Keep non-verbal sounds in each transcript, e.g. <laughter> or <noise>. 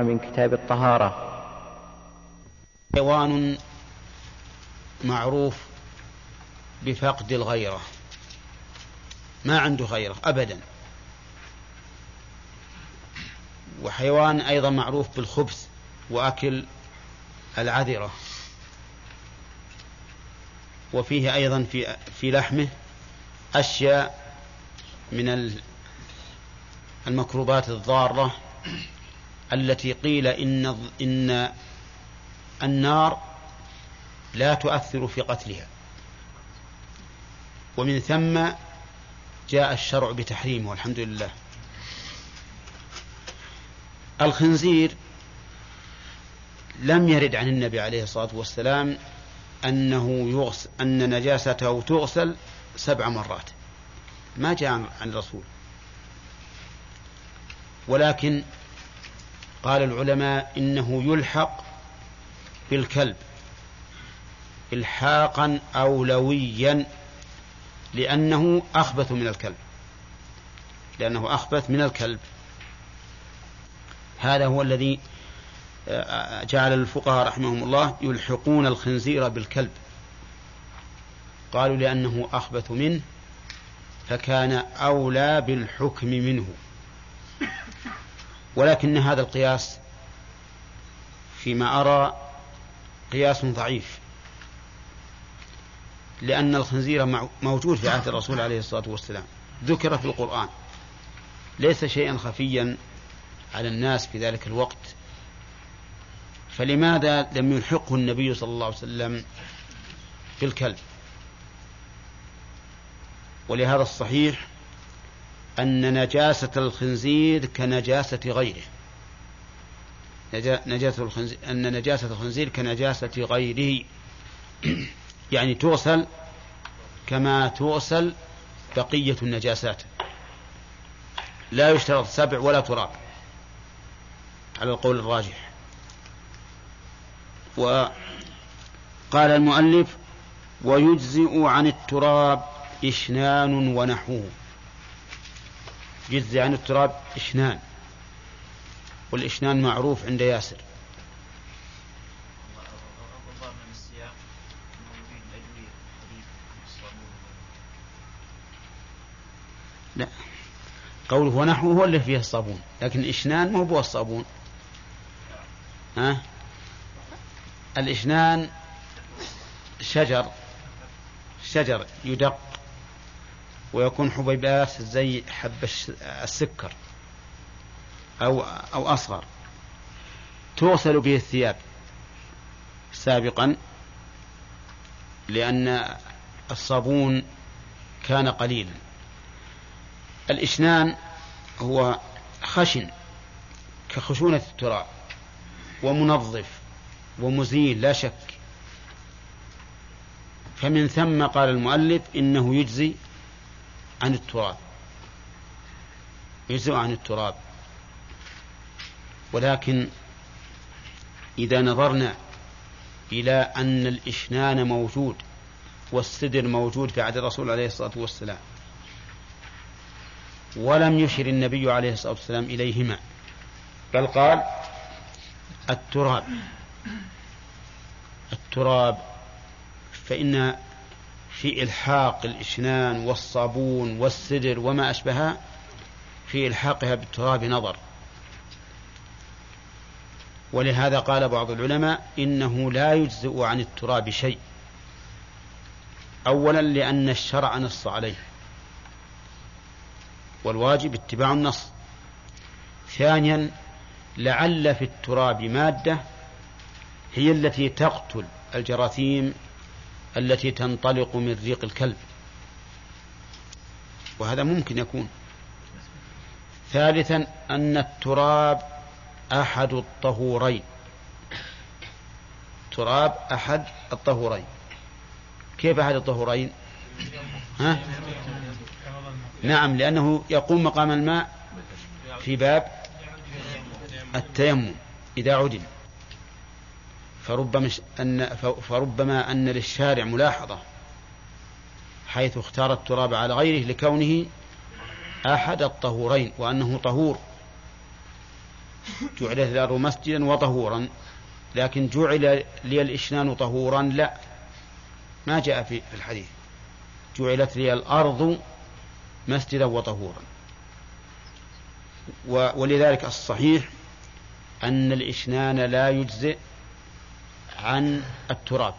من كتاب الطهارة. حيوان معروف بفقد الغيرة. ما عنده غيرة أبدا. وحيوان أيضا معروف بالخبث وأكل العذرة. وفيه أيضا في في لحمه أشياء من المكروبات الضارة. التي قيل إن إن النار لا تؤثر في قتلها. ومن ثم جاء الشرع بتحريمه والحمد لله. الخنزير لم يرد عن النبي عليه الصلاة والسلام أنه يغسل أن نجاسته تغسل سبع مرات. ما جاء عن الرسول. ولكن قال العلماء إنه يلحق بالكلب إلحاقا أولويا لأنه أخبث من الكلب لأنه أخبث من الكلب. هذا هو الذي آه، جعل الفقهاء رحمهم الله يلحقون الخنزير بالكلب. قالوا لأنه أخبث منه فكان أولى بالحكم منه. ولكن هذا القياس فيما أرى قياس ضعيف لأن الخنزير موجود في عهد الرسول عليه الصلاة والسلام ذكر في القرآن. ليس شيئا خفيا على الناس في ذلك الوقت. فلماذا لم يلحقه النبي صلى الله عليه وسلم بالكلب ولهذا الصحيح أن نجاسة الخنزير كنجاسة غيره. نجاسة الخنزير أن نجاسة الخنزير كنجاسة غيره. <clears throat> يعني تغسل كما تغسل بقية النجاسات. لا يشترط سبع ولا تراب على القول الراجح. وقال المؤلف ويجزئ عن التراب إشنان ونحوه. يجزي عن التراب إشنان. والإشنان معروف عند ياسر. لا. قوله ونحوه هو اللي فيه الصابون لكن الإشنان ما هو الصابون. ها؟ الإشنان شجر شجر يدق. ويكون حبيبات زي حب السكر أو أو أصغر. تغسل به الثياب سابقا لأن الصابون كان قليلا. الإشنان هو خشن كخشونة التراب ومنظف ومزيل لا شك. فمن ثم قال المؤلف إنه يجزي عن التراب. يجزئ عن التراب. ولكن إذا نظرنا إلى أن الإشنان موجود والسدر موجود في عهد الرسول عليه الصلاة والسلام ولم يشر النبي عليه الصلاة والسلام إليهما بل قال التراب. التراب فإن في إلحاق الإشنان والصابون والسدر وما أشبهها في إلحاقها بالتراب نظر. ولهذا قال بعض العلماء إنه لا يجزئ عن التراب شيء. أولا لأن الشرع نص عليه والواجب اتباع النص. ثانيا لعل في التراب مادة هي التي تقتل الجراثيم التي تنطلق من ريق الكلب. وهذا ممكن يكون. ثالثا أن التراب أحد الطهورين. تراب أحد الطهورين. كيف أحد الطهورين؟ ها؟ نعم لأنه يقوم مقام الماء في باب التيمم إذا عدم. فربما أن فربما أن للشارع ملاحظة حيث اختار التراب على غيره لكونه أحد الطهورين وأنه طهور. جعلت الأرض مسجدا وطهورا لكن جعل لي الإشنان طهورا لا. ما جاء في الحديث. جعلت لي الأرض مسجدا وطهورا. ولذلك الصحيح أن الإشنان لا يجزئ عن التراب.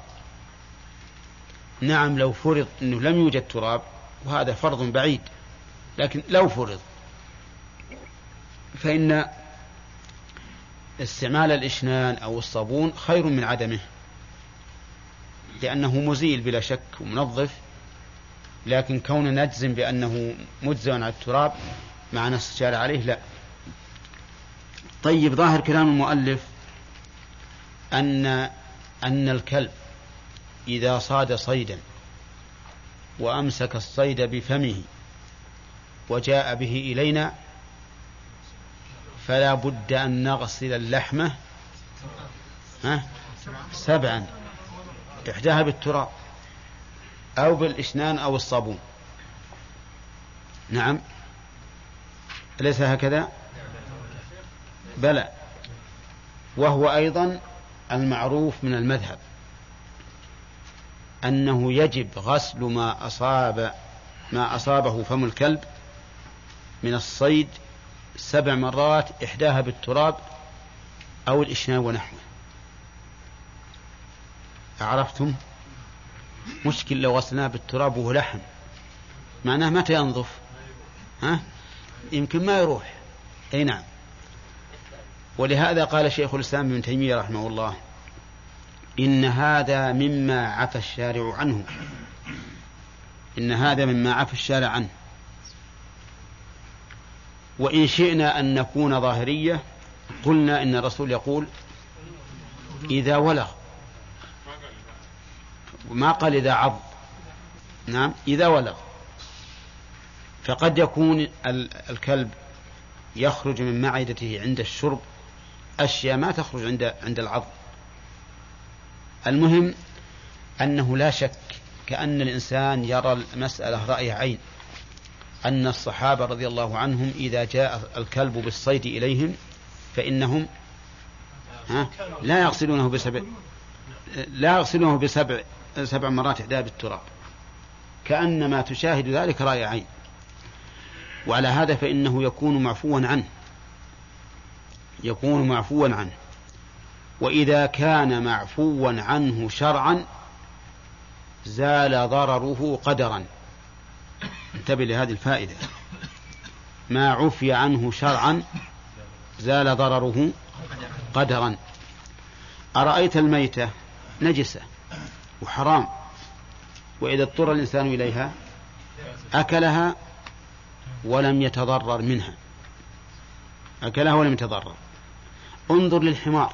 نعم لو فرض أنه لم يوجد تراب وهذا فرض بعيد لكن لو فرض فإن استعمال الإشنان أو الصابون خير من عدمه لأنه مزيل بلا شك ومنظف لكن كون نجزم بأنه مجزى عن التراب مع نص الشارع عليه لا. طيب ظاهر كلام المؤلف أن أن الكلب إذا صاد صيدا وأمسك الصيد بفمه وجاء به إلينا فلا بد أن نغسل اللحمة سبعا إحداها بالتراب أو بالإشنان أو الصابون. نعم. أليس هكذا؟ بلى. وهو أيضا المعروف من المذهب أنه يجب غسل ما أصاب ما أصابه فم الكلب من الصيد سبع مرات إحداها بالتراب أو الإشناب ونحوه. عرفتم؟ مشكل لو غسلناه بالتراب وهو لحم. معناه متى ينظف؟ ها؟ يمكن ما يروح. أي نعم. ولهذا قال شيخ الإسلام ابن تيمية رحمه الله إن هذا مما عفى الشارع عنه. إن هذا مما عفى الشارع عنه. وإن شئنا أن نكون ظاهرية قلنا إن الرسول يقول إذا ولغ. ما قال إذا عض. نعم إذا ولغ. فقد يكون الكلب يخرج من معدته عند الشرب أشياء ما تخرج عند عند العض المهم أنه لا شك كأن الإنسان يرى المسألة رأي عين. أن الصحابة رضي الله عنهم إذا جاء الكلب بالصيد إليهم فإنهم ها لا يغسلونه بسبع لا يغسلونه بسبع سبع مرات إحدى بالتراب كأنما تشاهد ذلك رأي عين. وعلى هذا فإنه يكون معفوا عنه. يكون معفوا عنه. وإذا كان معفوا عنه شرعا زال ضرره قدرا. انتبه لهذه الفائدة. ما عفي عنه شرعا زال ضرره قدرا. أرأيت الميتة؟ نجسة وحرام. وإذا اضطر الإنسان إليها أكلها ولم يتضرر منها. أكلها ولم يتضرر. انظر للحمار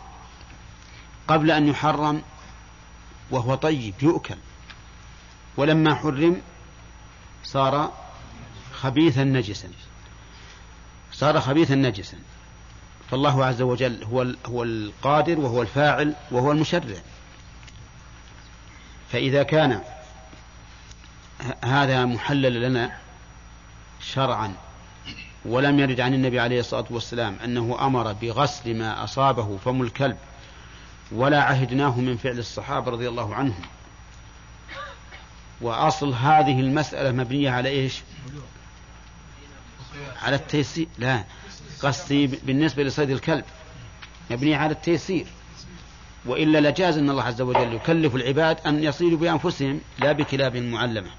قبل أن يحرم وهو طيب يؤكل. ولما حرم صار خبيثا نجسا. صار خبيثا نجسا. فالله عز وجل هو هو القادر وهو الفاعل وهو المشرع. فإذا كان هذا محلل لنا شرعا. ولم يرد عن النبي عليه الصلاة والسلام أنه أمر بغسل ما أصابه فم الكلب ولا عهدناه من فعل الصحابة رضي الله عنهم. وأصل هذه المسألة مبنية على إيش؟ على التيسير. لا قصدي بالنسبة لصيد الكلب. مبنية على التيسير. وإلا لجاز أن الله عز وجل يكلف العباد أن يصيدوا بأنفسهم لا بكلاب معلمة.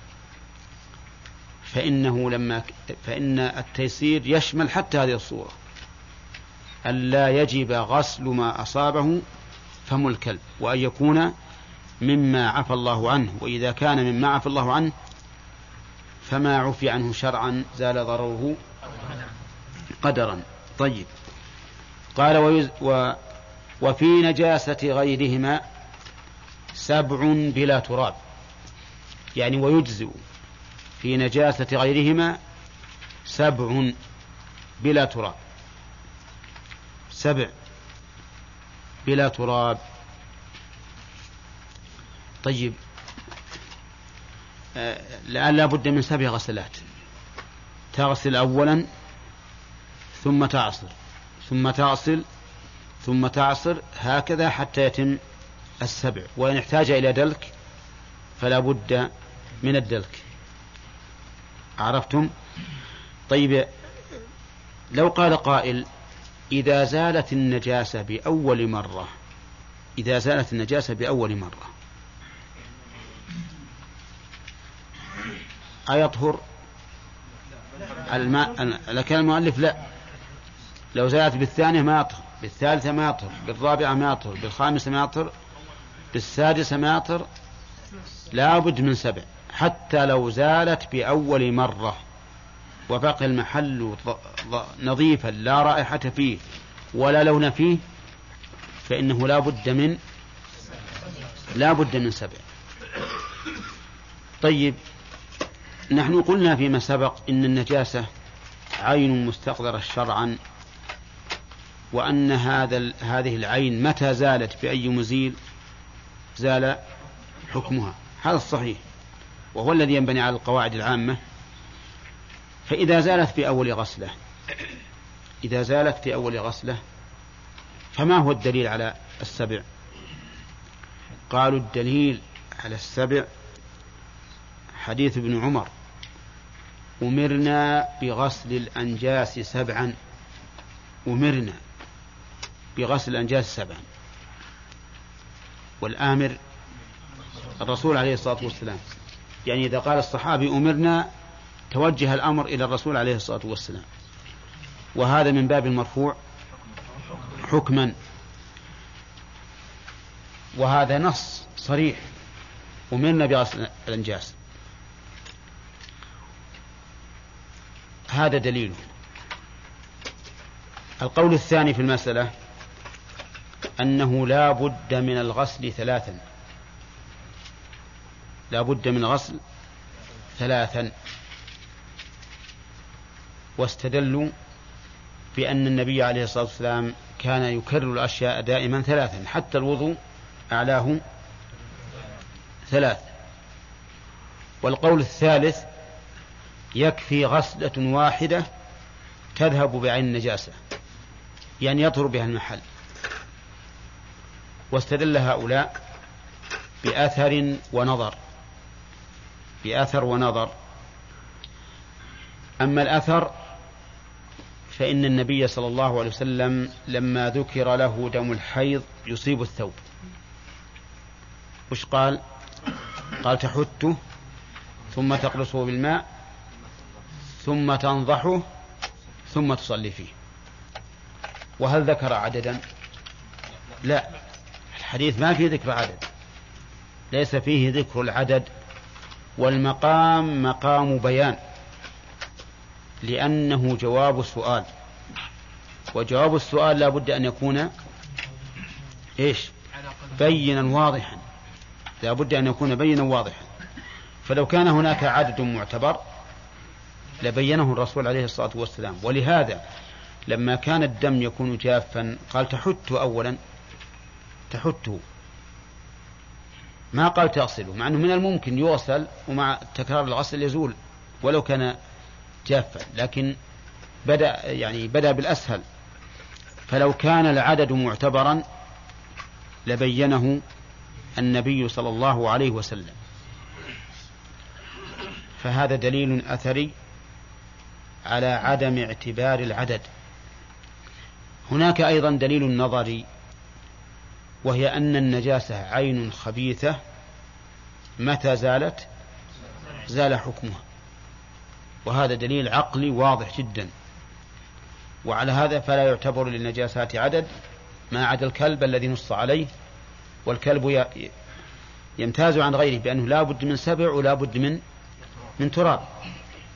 فإنه لما فإن التيسير يشمل حتى هذه الصورة. ألا يجب غسل ما أصابه فم الكلب وأن يكون مما عفى الله عنه وإذا كان مما عفى الله عنه فما عفي عنه شرعا زال ضرره قدرا. طيب. قال ويز و وفي نجاسة غيرهما سبع بلا تراب يعني ويجزئ في نجاسة غيرهما سبع بلا تراب. سبع بلا تراب. طيب. الآن لا بد من سبع غسلات. تغسل أولا ثم تعصر ثم تغسل ثم تعصر هكذا حتى يتم السبع. وإن احتاج إلى دلك فلا بد من الدلك. عرفتم؟ طيب لو قال قائل إذا زالت النجاسة بأول مرة إذا زالت النجاسة بأول مرة أيطهر؟ الماء لكن المؤلف لا. لو زالت بالثانية ما يطهر بالثالثة ما يطهر بالرابعة ما يطهر بالخامسة ما يطهر بالسادسة ما يطهر لابد من سبع. حتى لو زالت بأول مرة وبقي المحل نظيفا لا رائحة فيه ولا لون فيه فإنه لا بد من لا بد من سبع. طيب نحن قلنا فيما سبق إن النجاسة عين مستقدرة شرعا وأن هذا هذه العين متى زالت بأي مزيل زال حكمها. هذا الصحيح. وهو الذي ينبني على القواعد العامة فإذا زالت في أول غسلة إذا زالت في أول غسلة فما هو الدليل على السبع؟ قالوا الدليل على السبع حديث ابن عمر أمرنا بغسل الأنجاس سبعا أمرنا بغسل الأنجاس سبعا. والآمر الرسول عليه الصلاة والسلام يعني إذا قال الصحابي أمرنا توجه الأمر إلى الرسول عليه الصلاة والسلام. وهذا من باب المرفوع حكما. وهذا نص صريح. أمرنا بغسل الأنجاس هذا دليله القول الثاني في المسألة أنه لا بد من الغسل ثلاثا. لا بد من غسل ثلاثا. واستدلوا بأن النبي عليه الصلاة والسلام كان يكرر الأشياء دائما ثلاثا حتى الوضوء أعلاه ثلاث. والقول الثالث يكفي غسلة واحدة تذهب بعين النجاسة يعني يطهر بها المحل. واستدل هؤلاء بأثر ونظر. بأثر ونظر. أما الأثر فإن النبي صلى الله عليه وسلم لما ذكر له دم الحيض يصيب الثوب. وش قال؟ قال تحته ثم تقلصه بالماء ثم تنضحه ثم تصلي فيه. وهل ذكر عددا؟ لا الحديث ما فيه ذكر عدد ليس فيه ذكر العدد. والمقام مقام بيان لأنه جواب السؤال. وجواب السؤال لا بد أن يكون إيش؟ بينا واضحا. لا بد أن يكون بينا واضحا. فلو كان هناك عدد معتبر لبينه الرسول عليه الصلاة والسلام. ولهذا لما كان الدم يكون جافا قال تحته أولا تحته ما قال تغسله مع أنه من الممكن يغسل ومع تكرار الغسل يزول ولو كان جافا لكن بدأ يعني بدأ بالأسهل. فلو كان العدد معتبرا لبينه النبي صلى الله عليه وسلم. فهذا دليل أثري على عدم اعتبار العدد. هناك أيضا دليل نظري وهي أن النجاسة عين خبيثة متى زالت؟ زال حكمها. وهذا دليل عقلي واضح جدا. وعلى هذا فلا يعتبر للنجاسات عدد ما عدا الكلب الذي نص عليه. والكلب يمتاز عن غيره بأنه لا بد من سبع ولا بد من من تراب.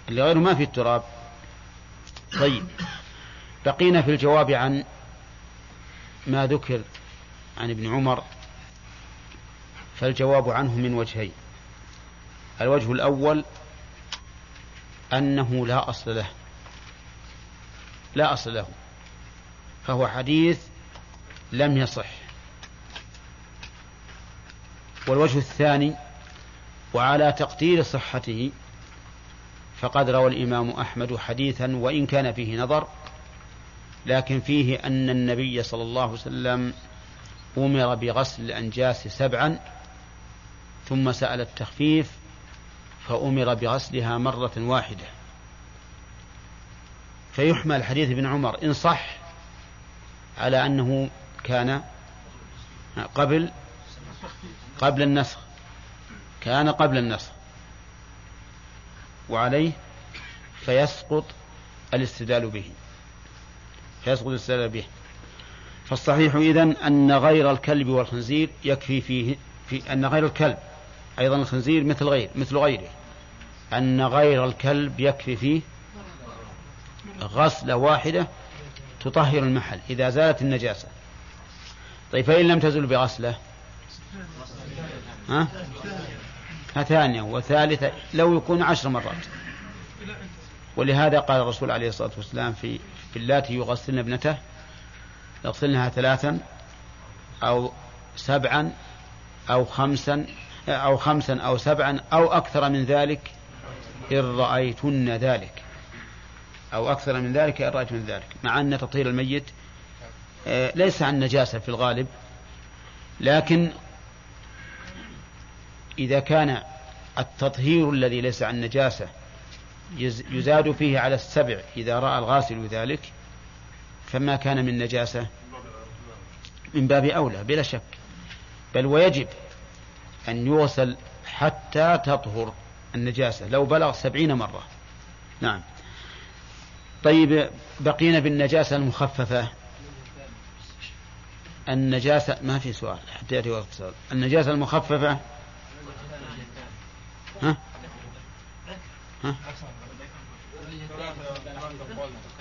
اللي غيره ما في التراب. طيب. بقينا في الجواب عن ما ذكر عن ابن عمر فالجواب عنه من وجهين. الوجه الأول أنه لا أصل له لا أصل له فهو حديث لم يصح. والوجه الثاني وعلى تقدير صحته فقد روى الإمام أحمد حديثا وإن كان فيه نظر لكن فيه أن النبي صلى الله عليه وسلم أمر بغسل الأنجاس سبعا ثم سأل التخفيف فأمر بغسلها مرة واحدة. فيحمل حديث ابن عمر إن صح على أنه كان قبل قبل النسخ كان قبل النسخ. وعليه فيسقط الاستدلال به فيسقط الاستدلال به. فالصحيح إذن أن غير الكلب والخنزير يكفي فيه في أن غير الكلب أيضا الخنزير مثل غير مثل غيره. أن غير الكلب يكفي فيه غسلة واحدة تطهر المحل إذا زالت النجاسة. طيب فإن لم تزل بغسلة؟ ها؟ ثانية وثالثة لو يكون عشر مرات. ولهذا قال الرسول عليه الصلاة والسلام في في اللاتي يغسلن ابنته يغسلنها ثلاثا أو سبعا أو خمسا أو خمسا أو سبعا أو أكثر من ذلك إن رأيتن ذلك. أو أكثر من ذلك إن رأيتن ذلك مع أن تطهير الميت آه، ليس عن نجاسة في الغالب لكن إذا كان التطهير الذي ليس عن نجاسة يزاد فيه على السبع إذا رأى الغاسل ذلك فما كان من نجاسة من باب أولى بلا شك. بل ويجب أن يغسل حتى تطهر النجاسة لو بلغ سبعين مرة. نعم. طيب بقينا بالنجاسة المخففة. النجاسة ما في سؤال حتى يأتي وقت سؤال. النجاسة المخففة؟ ها؟ ها؟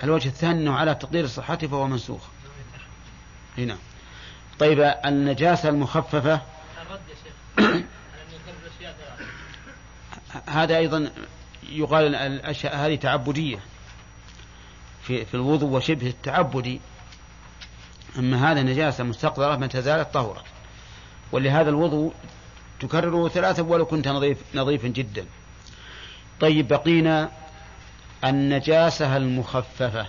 الوجه الثاني أنه على تقدير صحته فهو منسوخ. هنا طيب النجاسة المخففة. <coughs> هذا أيضا يقال الأشياء هذه تعبدية. في, في الوضوء وشبه التعبدي أما هذا نجاسة مستقذرة متى زالت طهرت ولهذا الوضوء تكرره ثلاثة ولو كنت نظيف نظيفا جدا. طيب بقينا النجاسة المخففة.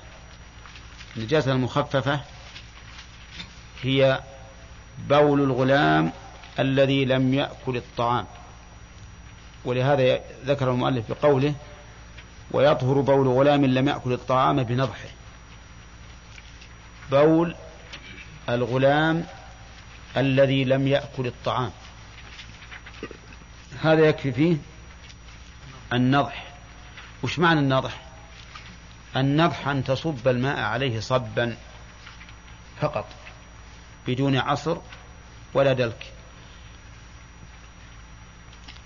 النجاسة المخففة هي بول الغلام الذي لم يأكل الطعام. ولهذا ذكر المؤلف بقوله ويطهر بول غلام لم يأكل الطعام بنضحه. بول الغلام الذي لم يأكل الطعام. هذا يكفي فيه النضح. وش معنى النضح؟ النضح أن تصب الماء عليه صبا فقط بدون عصر ولا دلك.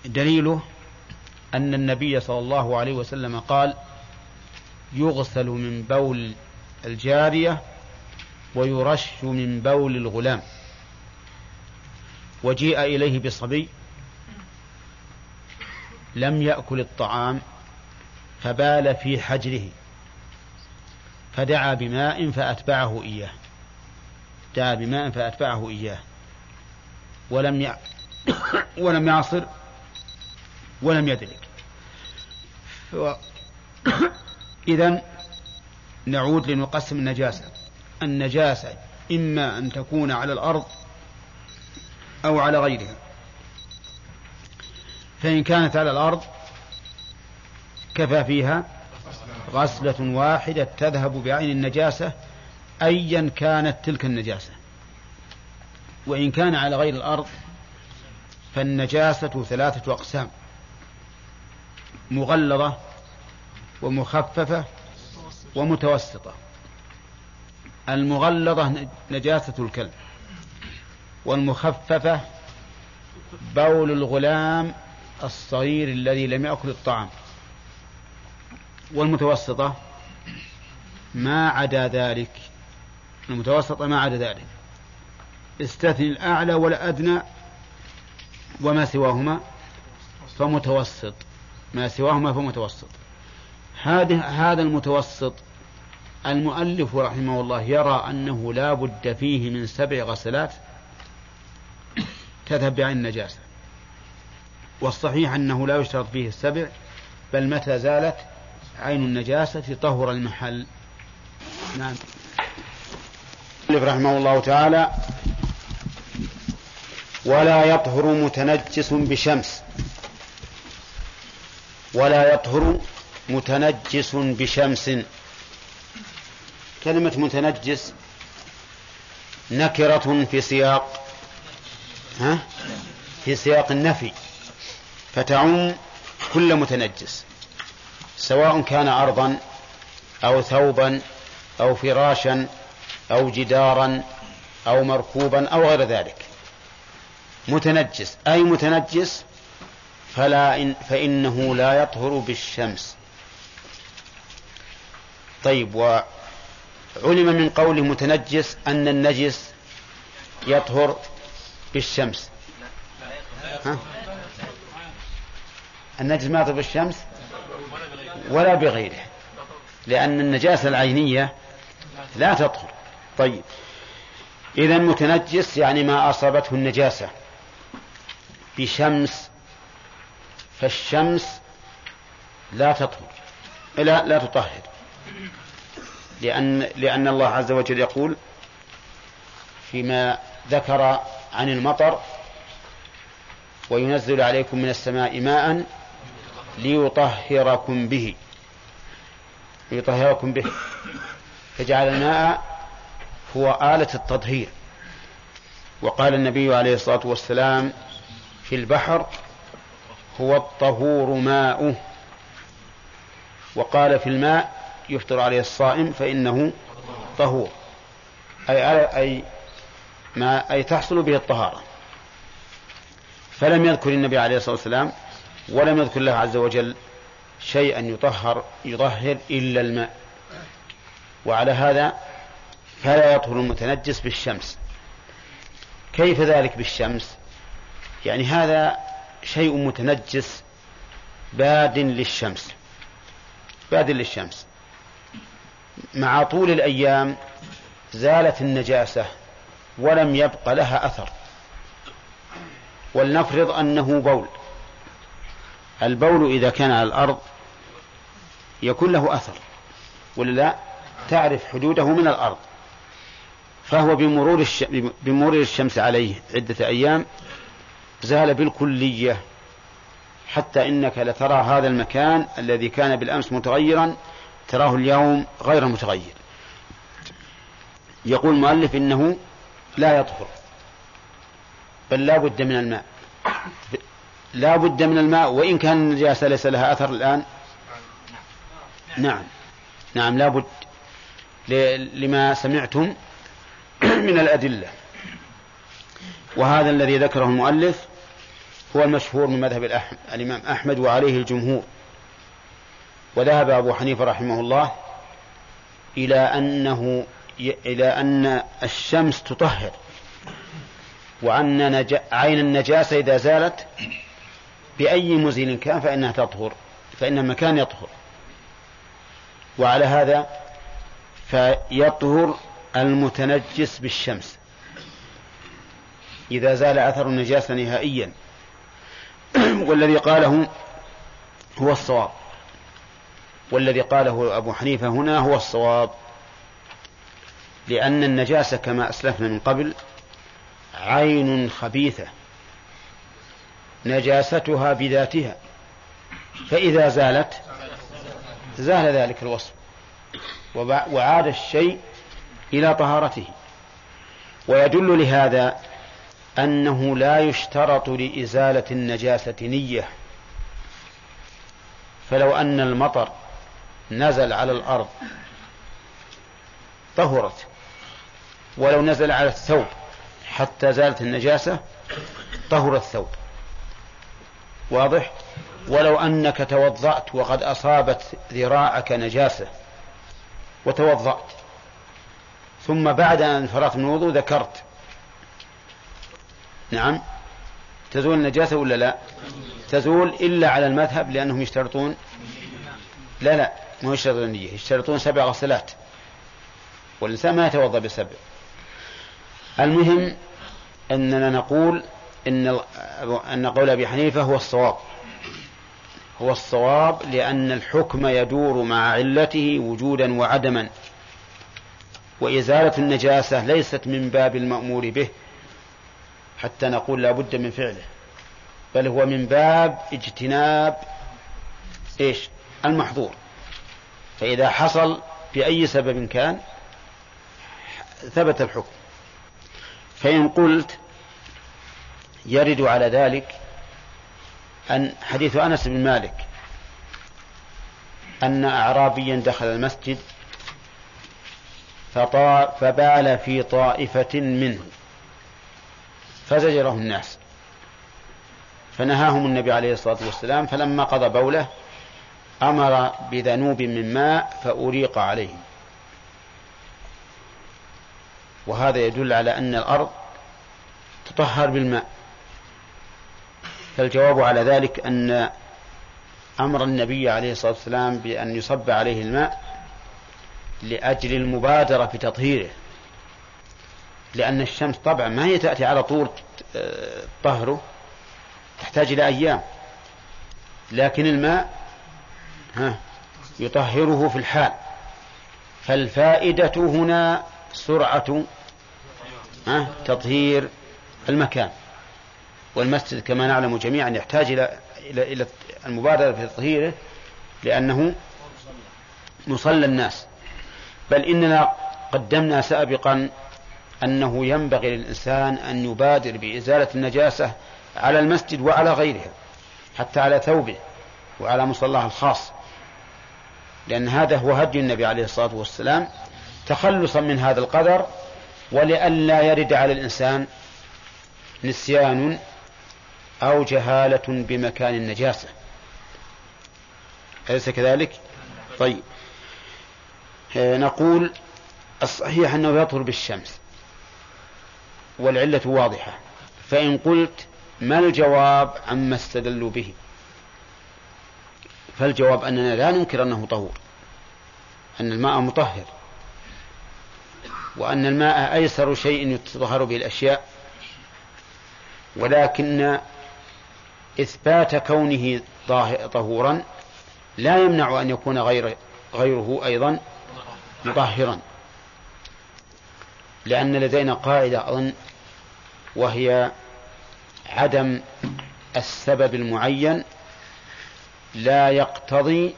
دليله أن النبي صلى الله عليه وسلم قال يغسل من بول الجارية ويرش من بول الغلام. وجيء إليه بصبي لم يأكل الطعام فبال في حجره فدعا بماء فأتبعه إياه. دعا بماء فأتبعه إياه. ولم. <coughs> ولم يعصر ولم يدرك. ف... <coughs> إذا نعود لنقسم النجاسة. النجاسة إما أن تكون على الأرض أو على غيرها. فإن كانت على الأرض كفى فيها غسلة واحدة تذهب بعين النجاسة أيا كانت تلك النجاسة. وإن كان على غير الأرض فالنجاسة ثلاثة أقسام. مغلظة ومخففة ومتوسطة. المغلظة نجاسة الكلب. والمخففة بول الغلام الصغير الذي لم يأكل الطعام. والمتوسطة ما عدا ذلك. المتوسطة ما عدا ذلك. استثني الأعلى والأدنى وما سواهما فمتوسط. ما سواهما فمتوسط. هذا هذا المتوسط المؤلف رحمه الله يرى أنه لا بد فيه من سبع غسلات تذهب بعين النجاسة. والصحيح أنه لا يشترط فيه السبع بل متى زالت عين النجاسة طهر المحل. نعم. رحمه الله تعالى. ولا يطهر متنجس بشمس. ولا يطهر متنجس بشمس. كلمة متنجس نكرة في سياق ها؟ في سياق النفي. فتعم كل متنجس. سواء كان أرضا أو ثوبا أو فراشا أو جدارا أو مركوبا أو غير ذلك متنجس أي متنجس فلا إن فإنه لا يطهر بالشمس طيب وعلم من قوله متنجس أن النجس يطهر بالشمس ها؟ النجس ما يطهر بالشمس ولا بغيره. لأن النجاسة العينية لا تطهر. طيب. إذا متنجس يعني ما أصابته النجاسة. بشمس. فالشمس لا تطهر. لا لا تطهر. لأن لأن الله عز وجل يقول فيما ذكر عن المطر وينزل عليكم من السماء ماء ليطهركم به. ليطهركم به. فجعل الماء هو آلة التطهير. وقال النبي عليه الصلاة والسلام في البحر هو الطهور ماؤه. وقال في الماء يفطر عليه الصائم فإنه طهور. أي أي ما أي تحصل به الطهارة. فلم يذكر النبي عليه الصلاة والسلام ولم يذكر الله عز وجل شيئا يطهر يطهر إلا الماء. وعلى هذا فلا يطهر المتنجس بالشمس. كيف ذلك بالشمس؟ يعني هذا شيء متنجس باد للشمس. باد للشمس. مع طول الأيام زالت النجاسة ولم يبق لها أثر. ولنفرض أنه بول. البول إذا كان على الأرض يكون له أثر ولا لا؟ تعرف حدوده من الأرض فهو بمرور, الش... بمرور الشمس عليه عدة أيام زال بالكلية حتى إنك لترى هذا المكان الذي كان بالأمس متغيرا تراه اليوم غير متغير. يقول المؤلف إنه لا يطهر بل لا بد من الماء. لا بد من الماء وإن كان النجاسة ليس لها أثر الآن. نعم. نعم لا بد لما سمعتم <clears throat> من الأدلة. وهذا الذي ذكره المؤلف هو المشهور من مذهب الإمام أحمد وعليه الجمهور. وذهب أبو حنيفة رحمه الله إلى أنه إلى أن الشمس تطهر وأن عين النجاسة إذا زالت بأي مزيل كان فإنها تطهر فإن المكان يطهر. وعلى هذا فيطهر المتنجس بالشمس. إذا زال أثر النجاسة نهائيا. <clears throat> والذي قاله هو الصواب. والذي قاله أبو حنيفة هنا هو الصواب. لأن النجاسة كما أسلفنا من قبل عين خبيثة. نجاستها بذاتها. فإذا زالت زال ذلك الوصف. وعاد الشيء إلى طهارته. ويدل لهذا أنه لا يشترط لإزالة النجاسة نية. فلو أن المطر نزل على الأرض طهرت. ولو نزل على الثوب حتى زالت النجاسة طهر الثوب. واضح؟ ولو أنك توضأت وقد أصابت ذراعك نجاسة وتوضأت ثم بعد أن فرغت من الوضوء ذكرت. نعم. تزول النجاسة ولا لا؟ تزول إلا على المذهب لأنهم يشترطون. لا لا ما يشترطون النية يشترطون سبع غسلات. والإنسان ما يتوضأ بسبع. المهم أننا نقول إن أن قول أبي حنيفة هو الصواب. هو الصواب لأن الحكم يدور مع علته وجودا وعدما. وإزالة النجاسة ليست من باب المأمور به. حتى نقول لا بد من فعله. بل هو من باب اجتناب إيش؟ المحظور. فإذا حصل بأي سبب كان ثبت الحكم. فإن قلت يرد على ذلك أن حديث أنس بن مالك أن أعرابيا دخل المسجد فبال في طائفة منه فزجره الناس فنهاهم النبي عليه الصلاة والسلام فلما قضى بوله أمر بذنوب من ماء فأريق عليهم وهذا يدل على أن الأرض تطهر بالماء. فالجواب على ذلك أن أمر النبي عليه الصلاة والسلام بأن يصب عليه الماء لأجل المبادرة في تطهيره لأن الشمس طبعا ما هي تأتي على طول طهره تحتاج إلى أيام لكن الماء ها يطهره في الحال. فالفائدة هنا سرعة تطهير المكان. والمسجد كما نعلم جميعا يحتاج إلى إلى إلى المبادرة في تطهيره لأنه مصلى الناس. بل إننا قدمنا سابقا أنه ينبغي للإنسان أن يبادر بإزالة النجاسة على المسجد وعلى غيرها حتى على ثوبه وعلى مصلاه الخاص. لأن هذا هو هدي النبي عليه الصلاة والسلام تخلصا من هذا القدر ولئلا يرد على الإنسان نسيان أو جهالة بمكان النجاسة. أليس كذلك؟ طيب. آه، نقول الصحيح أنه يطهر بالشمس. والعلة واضحة. فإن قلت ما الجواب عما استدلوا به؟ فالجواب أننا لا ننكر أنه طهور. أن الماء مطهر. وأن الماء أيسر شيء يتطهر به الأشياء. ولكن إثبات كونه طهورا لا يمنع أن يكون غير غيره أيضا مطهرا. لأن لدينا قاعدة أظن وهي عدم السبب المعين لا يقتضي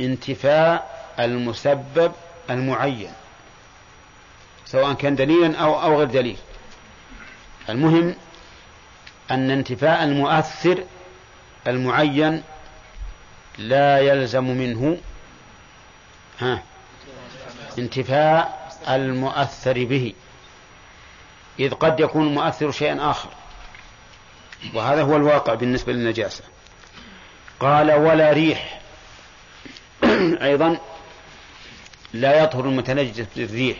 انتفاء المسبب المعين سواء كان دليلا أو أو غير دليل. المهم أن انتفاء المؤثر المعين لا يلزم منه ها انتفاء المؤثر به إذ قد يكون المؤثر شيئا آخر. وهذا هو الواقع بالنسبة للنجاسة. قال ولا ريح. <clears throat> أيضا لا يطهر المتنجس بالريح.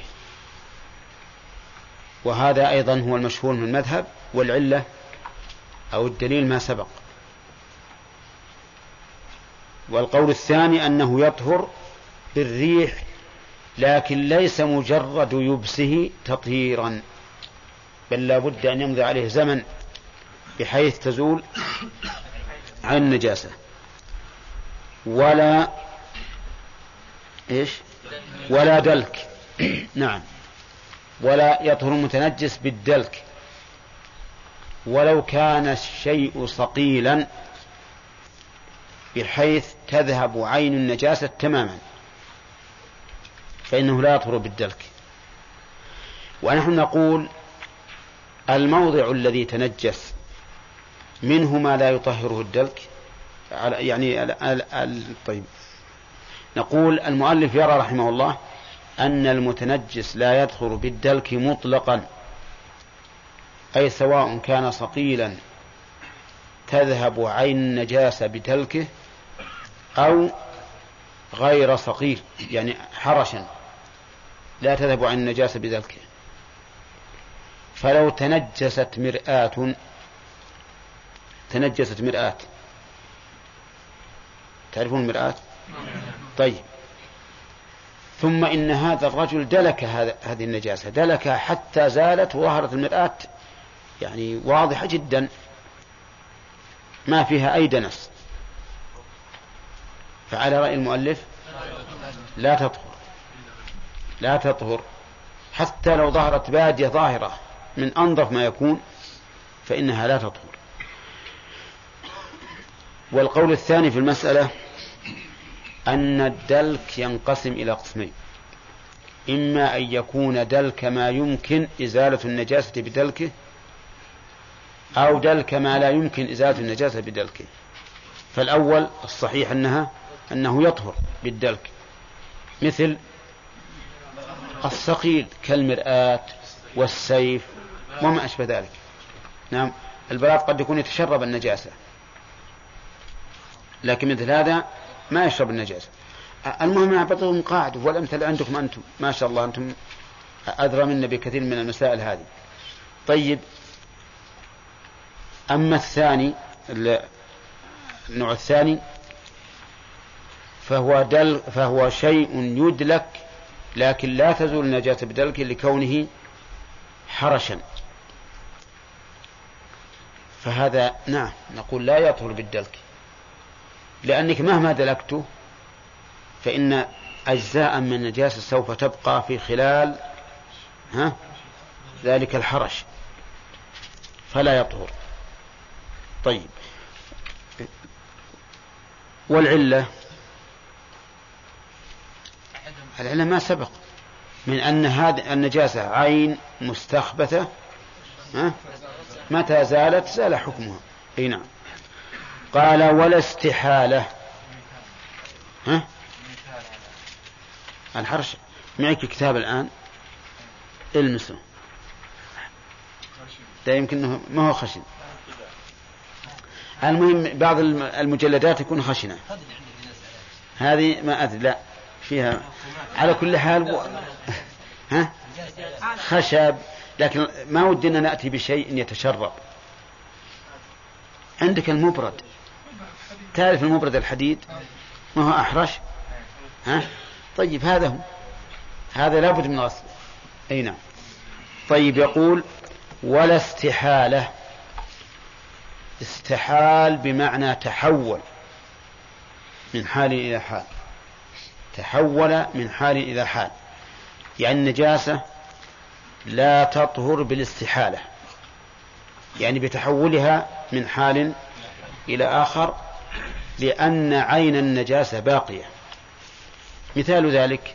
وهذا أيضا هو المشهور من المذهب والعلة أو الدليل ما سبق. والقول الثاني أنه يطهر بالريح لكن ليس مجرد يبسه تطهيرا بل لا بد أن يمضي عليه زمن بحيث تزول عن النجاسة. ولا إيش؟ ولا دلك. <clears throat> نعم. ولا يطهر المتنجس بالدلك. ولو كان الشيء صقيلا بحيث تذهب عين النجاسة تماما. فإنه لا يطهر بالدلك. ونحن نقول الموضع الذي تنجس منه ما لا يطهره الدلك. يعني طيب. نقول المؤلف يرى رحمه الله أن المتنجس لا يدخل بالدلك مطلقا. أي سواء كان صقيلا تذهب عين النجاسة بدلكه أو غير صقيل يعني حرشا. لا تذهب عن النجاسة بدلكه فلو تنجست مرآة تنجست مرآة. تعرفون المرآة؟ طيب. ثم إن هذا الرجل دلك هذه النجاسة دلك حتى زالت وظهرت المرآة يعني واضحة جدا. ما فيها أي دنس. فعلى رأي المؤلف لا تطهر. لا تطهر. حتى لو ظهرت بادية ظاهرة من أنظف ما يكون فإنها لا تطهر. والقول الثاني في المسألة أن الدلك ينقسم إلى قسمين. إما أن يكون دلك ما يمكن إزالة النجاسة بدلكه أو دلك ما لا يمكن إزالة النجاسة بدلكه. فالأول الصحيح أنها أنه يطهر بالدلك. مثل الثقيل كالمرآة والسيف وما أشبه ذلك. نعم البلاط قد يكون يتشرب النجاسة. لكن مثل هذا ما يشرب النجاسة. المهم أنا بعطيكم قاعدة والأمثل عندكم أنتم. ما شاء الله أنتم أدرى منا بكثير من المسائل هذه. طيب أما الثاني النوع الثاني فهو دل فهو شيء يدلك لكن لا تزول النجاسة بدلك لكونه حرشا. فهذا نعم نقول لا يطهر بالدلك. لأنك مهما دلكته فإن أجزاء من النجاسة سوف تبقى في خلال ها ذلك الحرش. فلا يطهر. طيب. والعلة العلة ما سبق من أن هذه النجاسة عين مستخبثة متى زالت؟ زال حكمها. إي نعم. قال ولا استحالة. ها؟ الحرش. معك كتاب الآن؟ المسه. ده يمكن ما هو خشن. المهم بعض المجلدات تكون خشنة. هذه ما أدري لا. فيها على كل حال <laughs> ها؟ خشب. لكن ما ودنا نأتي بشيء يتشرب عندك المبرد. تعرف المبرد الحديد؟ ما هو أحرش؟ ها؟ طيب هذا هو. هذا لابد من غسله أي نعم. طيب يقول ولا استحالة. استحال بمعنى تحول. من حال إلى حال. تحول من حال إلى حال. يعني النجاسة لا تطهر بالاستحالة. يعني بتحولها من حال إلى آخر لأن عين النجاسة باقية. مثال ذلك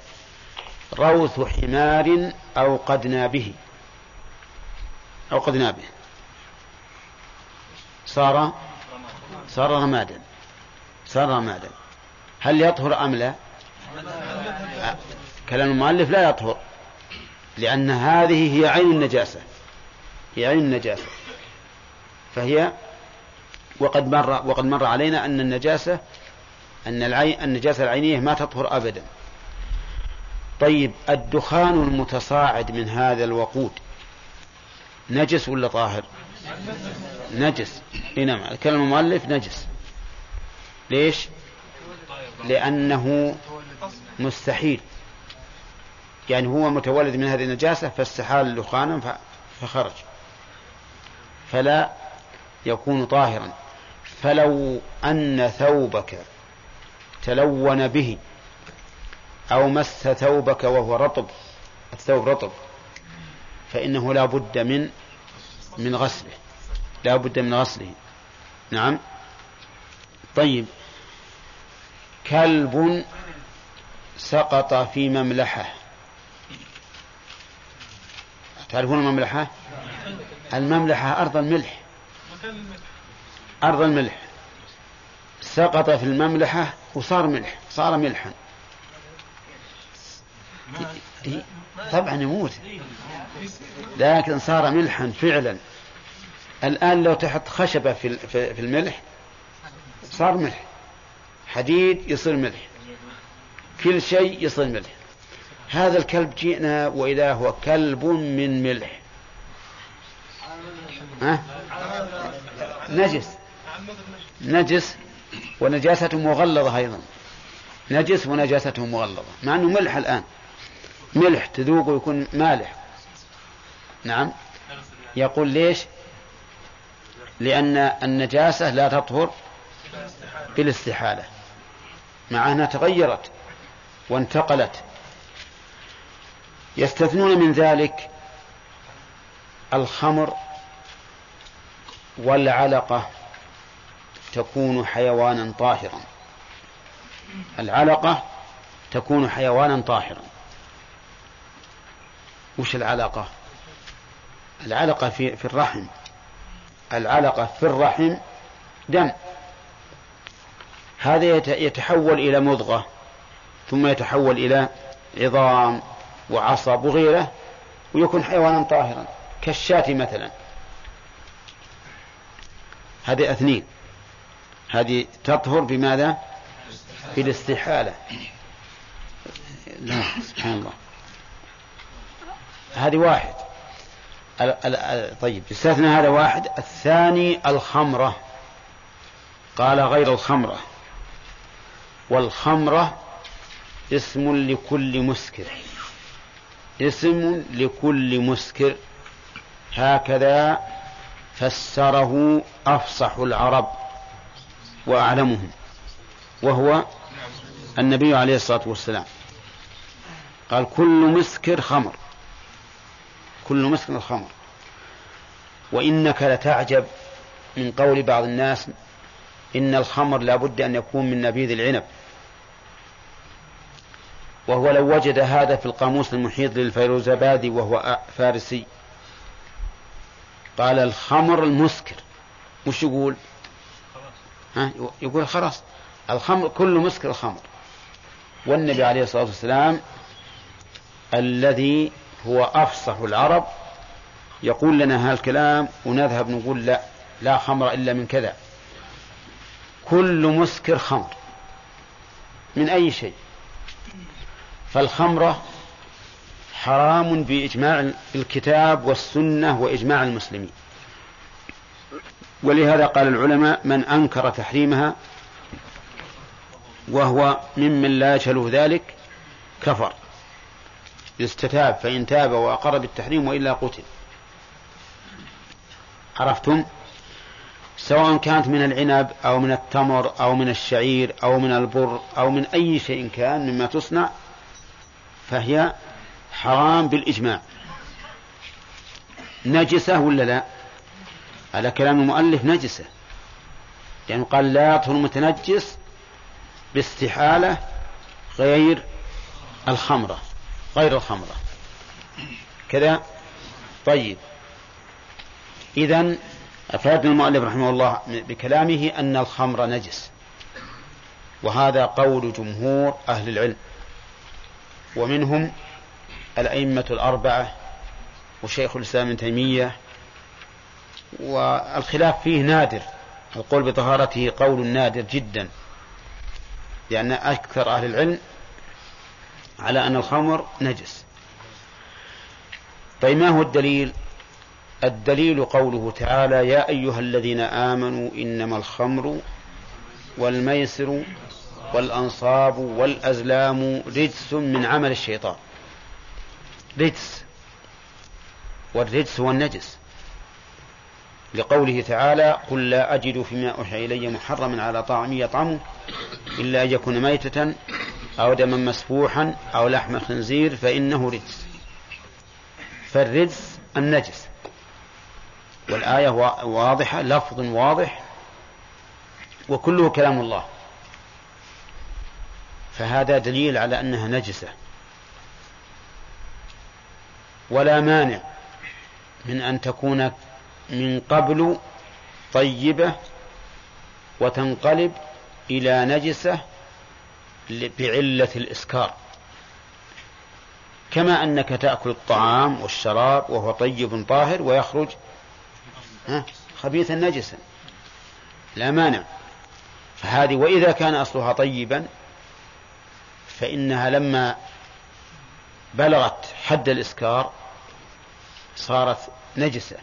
روث حمار أوقدنا به. أوقدنا به. صار صار رمادا. صار رمادا. هل يطهر أم لا؟ كلام المؤلف لا يطهر لأن هذه هي عين النجاسة هي عين النجاسة. فهي وقد مر وقد مر علينا أن النجاسة أن العين النجاسة العينية ما تطهر أبدا. طيب الدخان المتصاعد من هذا الوقود نجس ولا طاهر؟ نجس. إي نعم الكلام المؤلف نجس. ليش؟ لأنه مستحيل. يعني هو متولد من هذه النجاسة فاستحال دخانا فخرج. فلا يكون طاهرا. فلو أن ثوبك تلون به أو مس ثوبك وهو رطب الثوب رطب فإنه لا بد من من غسله. لا بد من غسله. نعم. طيب. كلب سقط في مملحة. تعرفون المملحة؟ المملحة أرض الملح. أرض الملح. سقط في المملحة وصار ملح صار ملحا. طبعا يموت. لكن صار ملحا فعلا. الآن لو تحط خشبة في الملح صار ملح. حديد يصير ملح. كل شيء يصير ملح. هذا الكلب جئنا وإذا هو كلب من ملح. ها؟ نجس. نجس ونجاسته مغلظة أيضا. نجس ونجاسته مغلظة. مع أنه ملح الآن. ملح تذوق ويكون مالح. نعم. يقول ليش؟ لأن النجاسة لا تطهر بالاستحالة. مع أنها تغيرت. وانتقلت. يستثنون من ذلك الخمر والعلقة تكون حيوانا طاهرا. العلقة تكون حيوانا طاهرا. وش العلقة؟ العلقة في, في الرحم. العلقة في الرحم دم. هذا يتحول إلى مضغة. ثم يتحول إلى عظام وعصب وغيره ويكون حيوانا طاهرا كالشاة مثلا. هذه أثنين. هذه تطهر بماذا؟ بالاستحالة. لا سبحان الله. هذه واحد. طيب استثنى هذا واحد. الثاني الخمرة. قال غير الخمرة. والخمرة اسم لكل مسكر. اسم لكل مسكر. هكذا فسره أفصح العرب وأعلمهم وهو النبي عليه الصلاة والسلام. قال كل مسكر خمر. كل مسكر خمر. وإنك لتعجب من قول بعض الناس إن الخمر لا بد أن يكون من نبيذ العنب. وهو لو وجد هذا في القاموس المحيط للفيروزبادي وهو فارسي. قال الخمر المسكر. وش يقول؟ ها؟ يقول خلاص. الخمر كل مسكر خمر والنبي عليه الصلاة والسلام الذي هو أفصح العرب يقول لنا هذا الكلام ونذهب نقول لا لا خمر إلا من كذا. كل مسكر خمر. من أي شيء؟ فالخمرة حرام بإجماع الكتاب والسنة وإجماع المسلمين. ولهذا قال العلماء من أنكر تحريمها وهو ممن لا يشله ذلك كفر. استتاب فإن تاب وأقر بالتحريم وإلا قتل. عرفتم؟ سواء كانت من العنب أو من التمر أو من الشعير أو من البر أو من أي شيء كان مما تصنع فهي حرام بالإجماع. نجسة ولا لا؟ على كلام المؤلف نجسة. يعني قال لا يطهر المتنجس باستحالة غير الخمرة غير الخمرة. كذا؟ طيب. إذا أفادنا المؤلف رحمه الله بكلامه أن الخمر نجس وهذا قول جمهور أهل العلم. ومنهم الأئمة الأربعة وشيخ الإسلام ابن تيمية والخلاف فيه نادر. القول بطهارته قول نادر جدا لأن أكثر أهل العلم على أن الخمر نجس. طيب ما هو الدليل؟ الدليل قوله تعالى يا أيها الذين آمنوا إنما الخمر والميسر والأنصاب والأزلام رجس من عمل الشيطان. رجس. والرجس هو النجس لقوله تعالى قل لا أجد فيما أوحي إلي محرما على طعام يطعمه إلا أن يكون ميتة أو دما مسفوحا أو لحم خنزير فإنه رجس. فالرجس النجس. والآية واضحة لفظ واضح وكله كلام الله. فهذا دليل على أنها نجسة. ولا مانع من أن تكون من قبل طيبة وتنقلب إلى نجسة بعلة الإسكار. كما أنك تأكل الطعام والشراب وهو طيب طاهر ويخرج خبيثا نجسا. لا مانع. فهذه وإذا كان أصلها طيبا فإنها لما بلغت حد الإسكار صارت نجسة.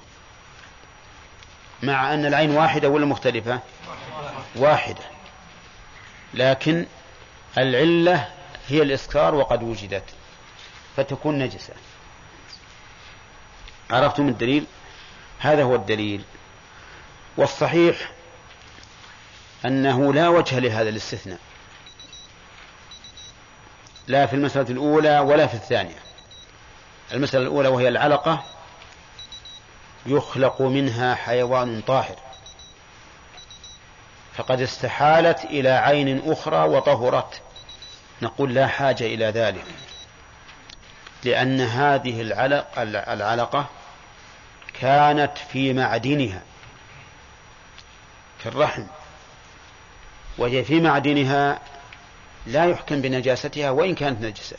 مع أن العين واحدة ولا مختلفة؟ واحدة. لكن العلة هي الإسكار وقد وجدت فتكون نجسة. عرفتم الدليل؟ هذا هو الدليل. والصحيح أنه لا وجه لهذا الاستثناء. لا في المسألة الأولى ولا في الثانية. المسألة الأولى وهي العلقة يخلق منها حيوان طاهر. فقد استحالت إلى عين أخرى وطهرت. نقول لا حاجة إلى ذلك. لأن هذه العلق العلقة كانت في معدنها في الرحم. وهي في معدنها لا يحكم بنجاستها وإن كانت نجسة.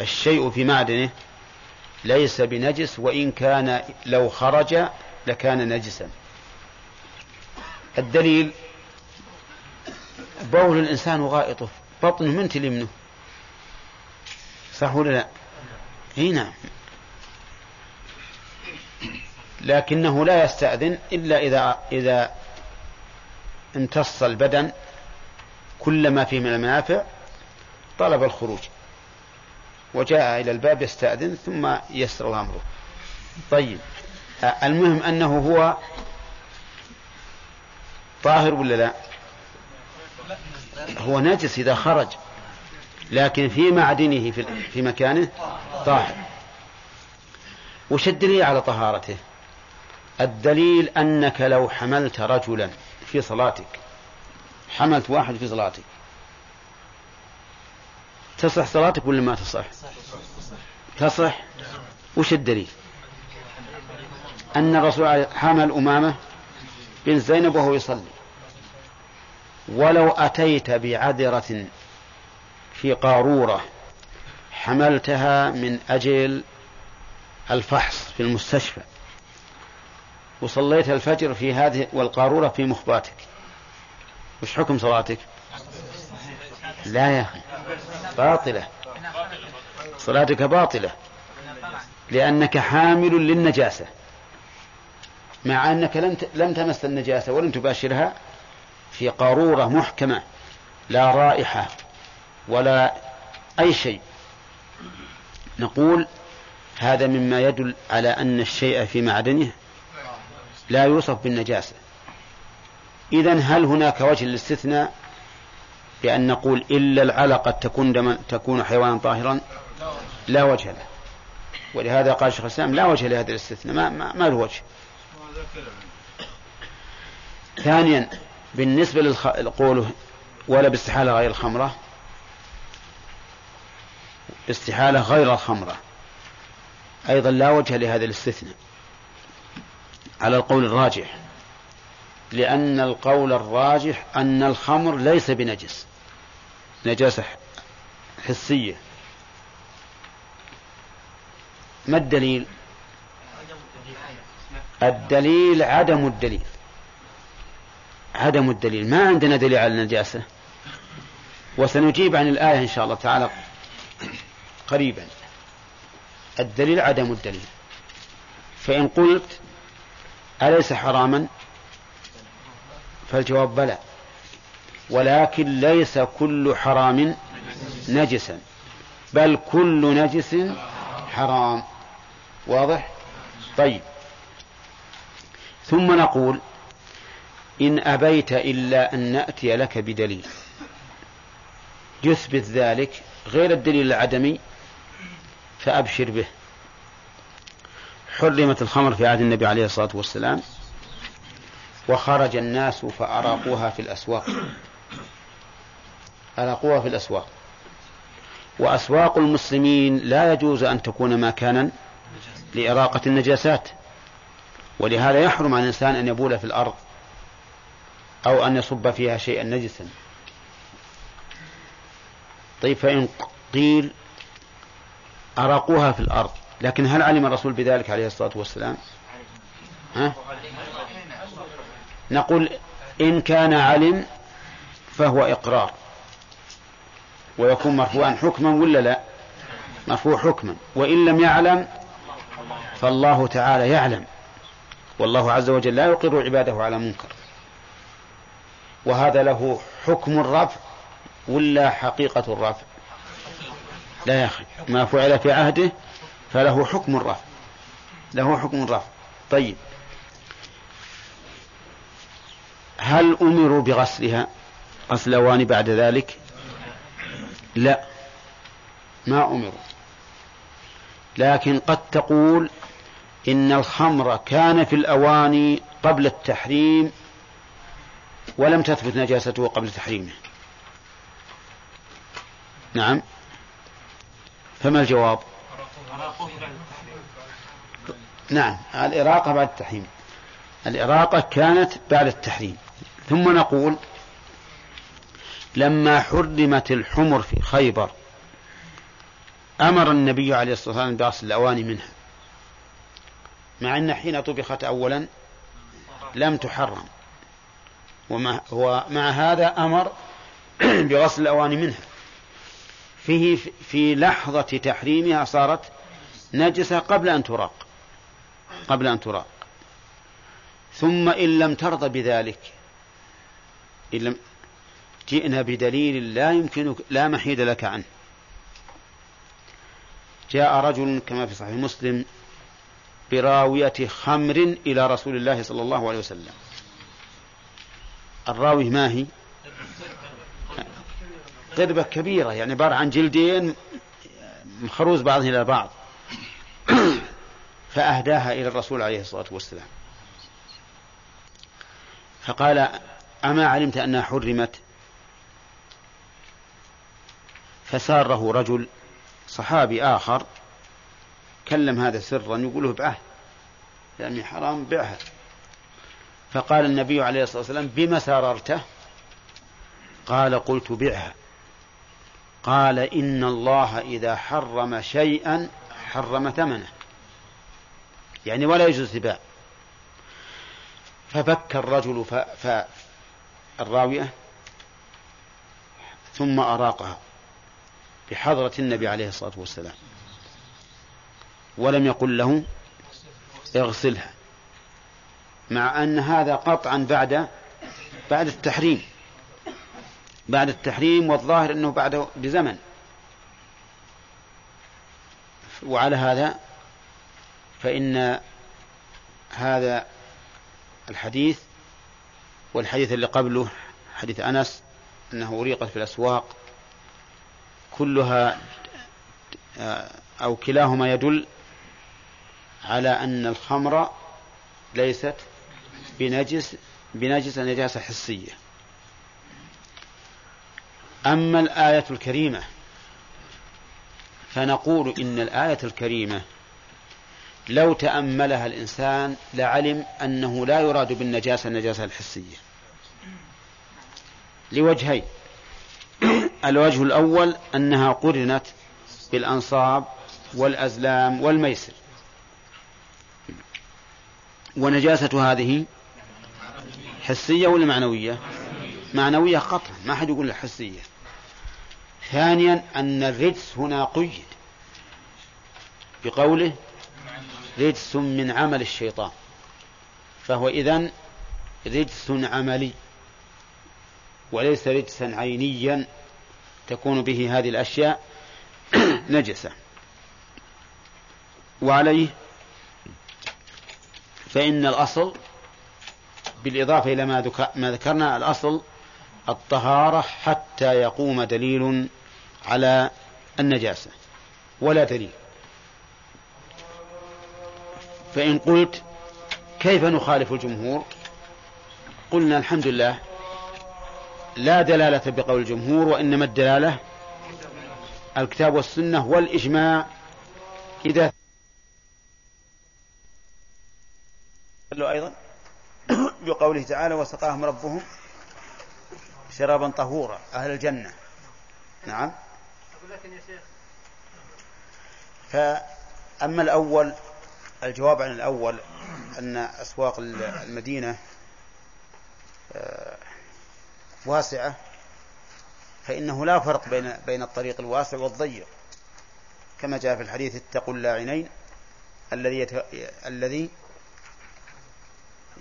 الشيء في معدنه ليس بنجس وإن كان لو خرج لكان نجسا. الدليل بول الإنسان وغائطه. بطنه من تلمنه. صح ولا لا؟ إي نعم. لكنه لا يستأذن إلا إذا إذا امتص البدن كل ما فيه من المنافع طلب الخروج. وجاء إلى الباب يستأذن ثم يسر أمره. طيب المهم أنه هو طاهر ولا لا؟ هو نجس إذا خرج لكن في معدنه في مكانه طاهر. وش الدليل على طهارته؟ الدليل أنك لو حملت رجلا في صلاتك حملت واحد في صلاتك تصح صلاتك ولا ما تصح؟ تصح. وش الدليل؟ أن الرسول حمل أمامة بن زينب وهو يصلي. ولو أتيت بعذرة في قارورة حملتها من أجل الفحص في المستشفى. وصليت الفجر في هذه والقارورة في مخباتك. وش حكم صلاتك؟ لا يا أخي. باطلة. صلاتك باطلة. لأنك حامل للنجاسة. مع أنك لم لم تمس النجاسة ولم تباشرها في قارورة محكمة لا رائحة ولا أي شيء. نقول هذا مما يدل على أن الشيء في معدنه لا يوصف بالنجاسة. إذا هل هناك وجه للاستثناء بأن نقول إلا العلقة تكون دم تكون حيوانا طاهرا؟ لا وجه له. ولهذا قال شيخ الإسلام لا وجه لهذا الاستثناء. ما, ما, ما له وجه. ثانيا بالنسبة لقوله ولا باستحالة غير الخمرة. باستحالة غير الخمرة. أيضا لا وجه لهذا الاستثناء. على القول الراجح. لأن القول الراجح أن الخمر ليس بنجس. نجاسة حسية. ما الدليل؟ الدليل عدم الدليل. عدم الدليل. ما عندنا دليل على النجاسة. وسنجيب عن الآية إن شاء الله تعالى قريبا. الدليل عدم الدليل. فإن قلت أليس حراما؟ فالجواب بلى. ولكن ليس كل حرام نجسا. بل كل نجس حرام. واضح؟ طيب. ثم نقول إن أبيت إلا أن نأتي لك بدليل. يثبت ذلك غير الدليل العدمي فأبشر به. حرمت الخمر في عهد النبي عليه الصلاة والسلام. وخرج الناس فأراقوها في الأسواق. أراقوها في الأسواق. وأسواق المسلمين لا يجوز أن تكون مكانا لإراقة النجاسات. ولهذا يحرم على الإنسان أن يبول في الأرض أو أن يصب فيها شيئا نجسا. طيب فإن قيل أراقوها في الأرض لكن هل علم الرسول بذلك عليه الصلاة والسلام؟ ها؟ نقول إن كان علم فهو إقرار. ويكون مرفوعا حكما ولا لا؟ مرفوع حكما. وإن لم يعلم فالله تعالى يعلم. والله عز وجل لا يقر عباده على منكر. وهذا له حكم الرفع ولا حقيقة الرفع؟ لا يا أخي. ما فعل في عهده فله حكم الرفع. له حكم الرفع. طيب. هل أمروا بغسلها؟ غسل أواني بعد ذلك؟ لا. ما أمروا. لكن قد تقول إن الخمر كان في الأواني قبل التحريم ولم تثبت نجاسته قبل تحريمه. نعم. فما الجواب؟ نعم الإراقة بعد التحريم. الإراقة كانت بعد التحريم. ثم نقول لما حرمت الحمر في خيبر أمر النبي عليه الصلاة والسلام بغسل الأواني منها. مع أن حين طبخت أولا لم تحرم. ومع, ومع هذا أمر <clears throat> بغسل الأواني منها. فيه في لحظة تحريمها صارت نجسة قبل أن تراق. قبل أن تراق. ثم إن لم ترضى بذلك. إن لم جئنا بدليل لا يمكنك لا محيد لك عنه. جاء رجل كما في صحيح مسلم براوية خمر إلى رسول الله صلى الله عليه وسلم. الراوي ما هي؟ قربة كبيرة يعني عبارة عن جلدين مخروز بعضهم إلى بعض. <coughs> فأهداها إلى الرسول عليه الصلاة والسلام. فقال أما علمت أنها حرمت؟ فساره رجل صحابي آخر كلم هذا سرا يقوله بعه يعني حرام بعها فقال النبي عليه الصلاة والسلام بما ساررته؟ قال قلت بعها. قال إن الله إذا حرم شيئا حرم ثمنه. يعني ولا يجوز تباع فبكى الرجل الراوية ثم أراقها بحضرة النبي عليه الصلاة والسلام. ولم يقل له اغسلها مع أن هذا قطعا بعد بعد التحريم. بعد التحريم والظاهر أنه بعده بزمن. وعلى هذا فإن هذا الحديث والحديث اللي قبله حديث أنس أنه أريقت في الأسواق كلها أو كلاهما يدل على أن الخمر ليست بنجس بنجس نجاسة حسية أما الآية الكريمة فنقول إن الآية الكريمة لو تأملها الإنسان لعلم أنه لا يراد بالنجاسة النجاسة الحسية. لوجهين. الوجه الأول أنها قرنت بالأنصاب والأزلام والميسر. ونجاسة هذه حسية ولا معنوية؟ معنوية قطعا ما حد يقول حسية. ثانيا أن الرجس هنا قيد بقوله رجس من عمل الشيطان. فهو إذن رجس عملي وليس رجسا عينيا تكون به هذه الأشياء <clears throat> نجسة. وعليه فإن الأصل بالإضافة إلى ما ذكرنا الأصل الطهارة حتى يقوم دليل على النجاسة ولا دليل. فإن قلت كيف نخالف الجمهور؟ قلنا الحمد لله لا دلالة بقول الجمهور وإنما الدلالة الكتاب والسنة والإجماع. إذا أيضا بقوله تعالى وسقاهم ربهم شرابا طهورا أهل الجنة. نعم. لكن يا شيخ. فأما الأول الجواب عن الأول أن أسواق المدينة آه، واسعة فإنه لا فرق بين بين الطريق الواسع والضيق. كما جاء في الحديث اتقوا اللاعنين الذي الذي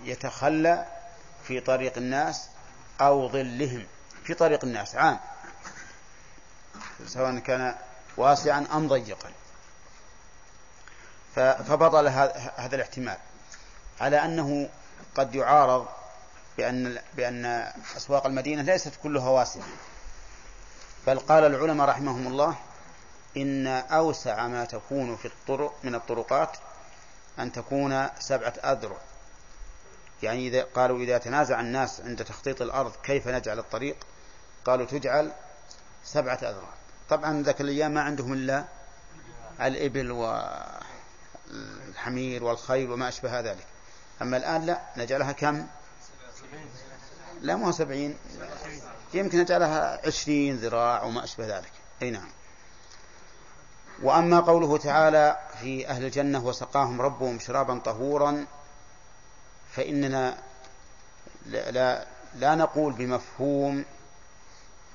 يتخلى في طريق الناس أو ظلهم في طريق الناس عام سواء كان واسعا أم ضيقا. فبطل هذا الاحتمال. على أنه قد يعارض بأن بأن أسواق المدينة ليست كلها واسعة. بل قال العلماء رحمهم الله إن أوسع ما تكون في الطرق من الطرقات أن تكون سبعة أذرع. يعني إذا قالوا إذا تنازع الناس عند تخطيط الأرض كيف نجعل الطريق قالوا تجعل سبعة أذرع. طبعا ذاك الأيام ما عندهم إلا الإبل والحمير والخيل وما أشبه ذلك. أما الآن لا نجعلها كم؟ لا مو سبعين. يمكن نجعلها عشرين ذراع وما أشبه ذلك. أي نعم. وأما قوله تعالى في أهل الجنة وسقاهم ربهم شرابا طهورا فإننا لا, لا, لا نقول بمفهوم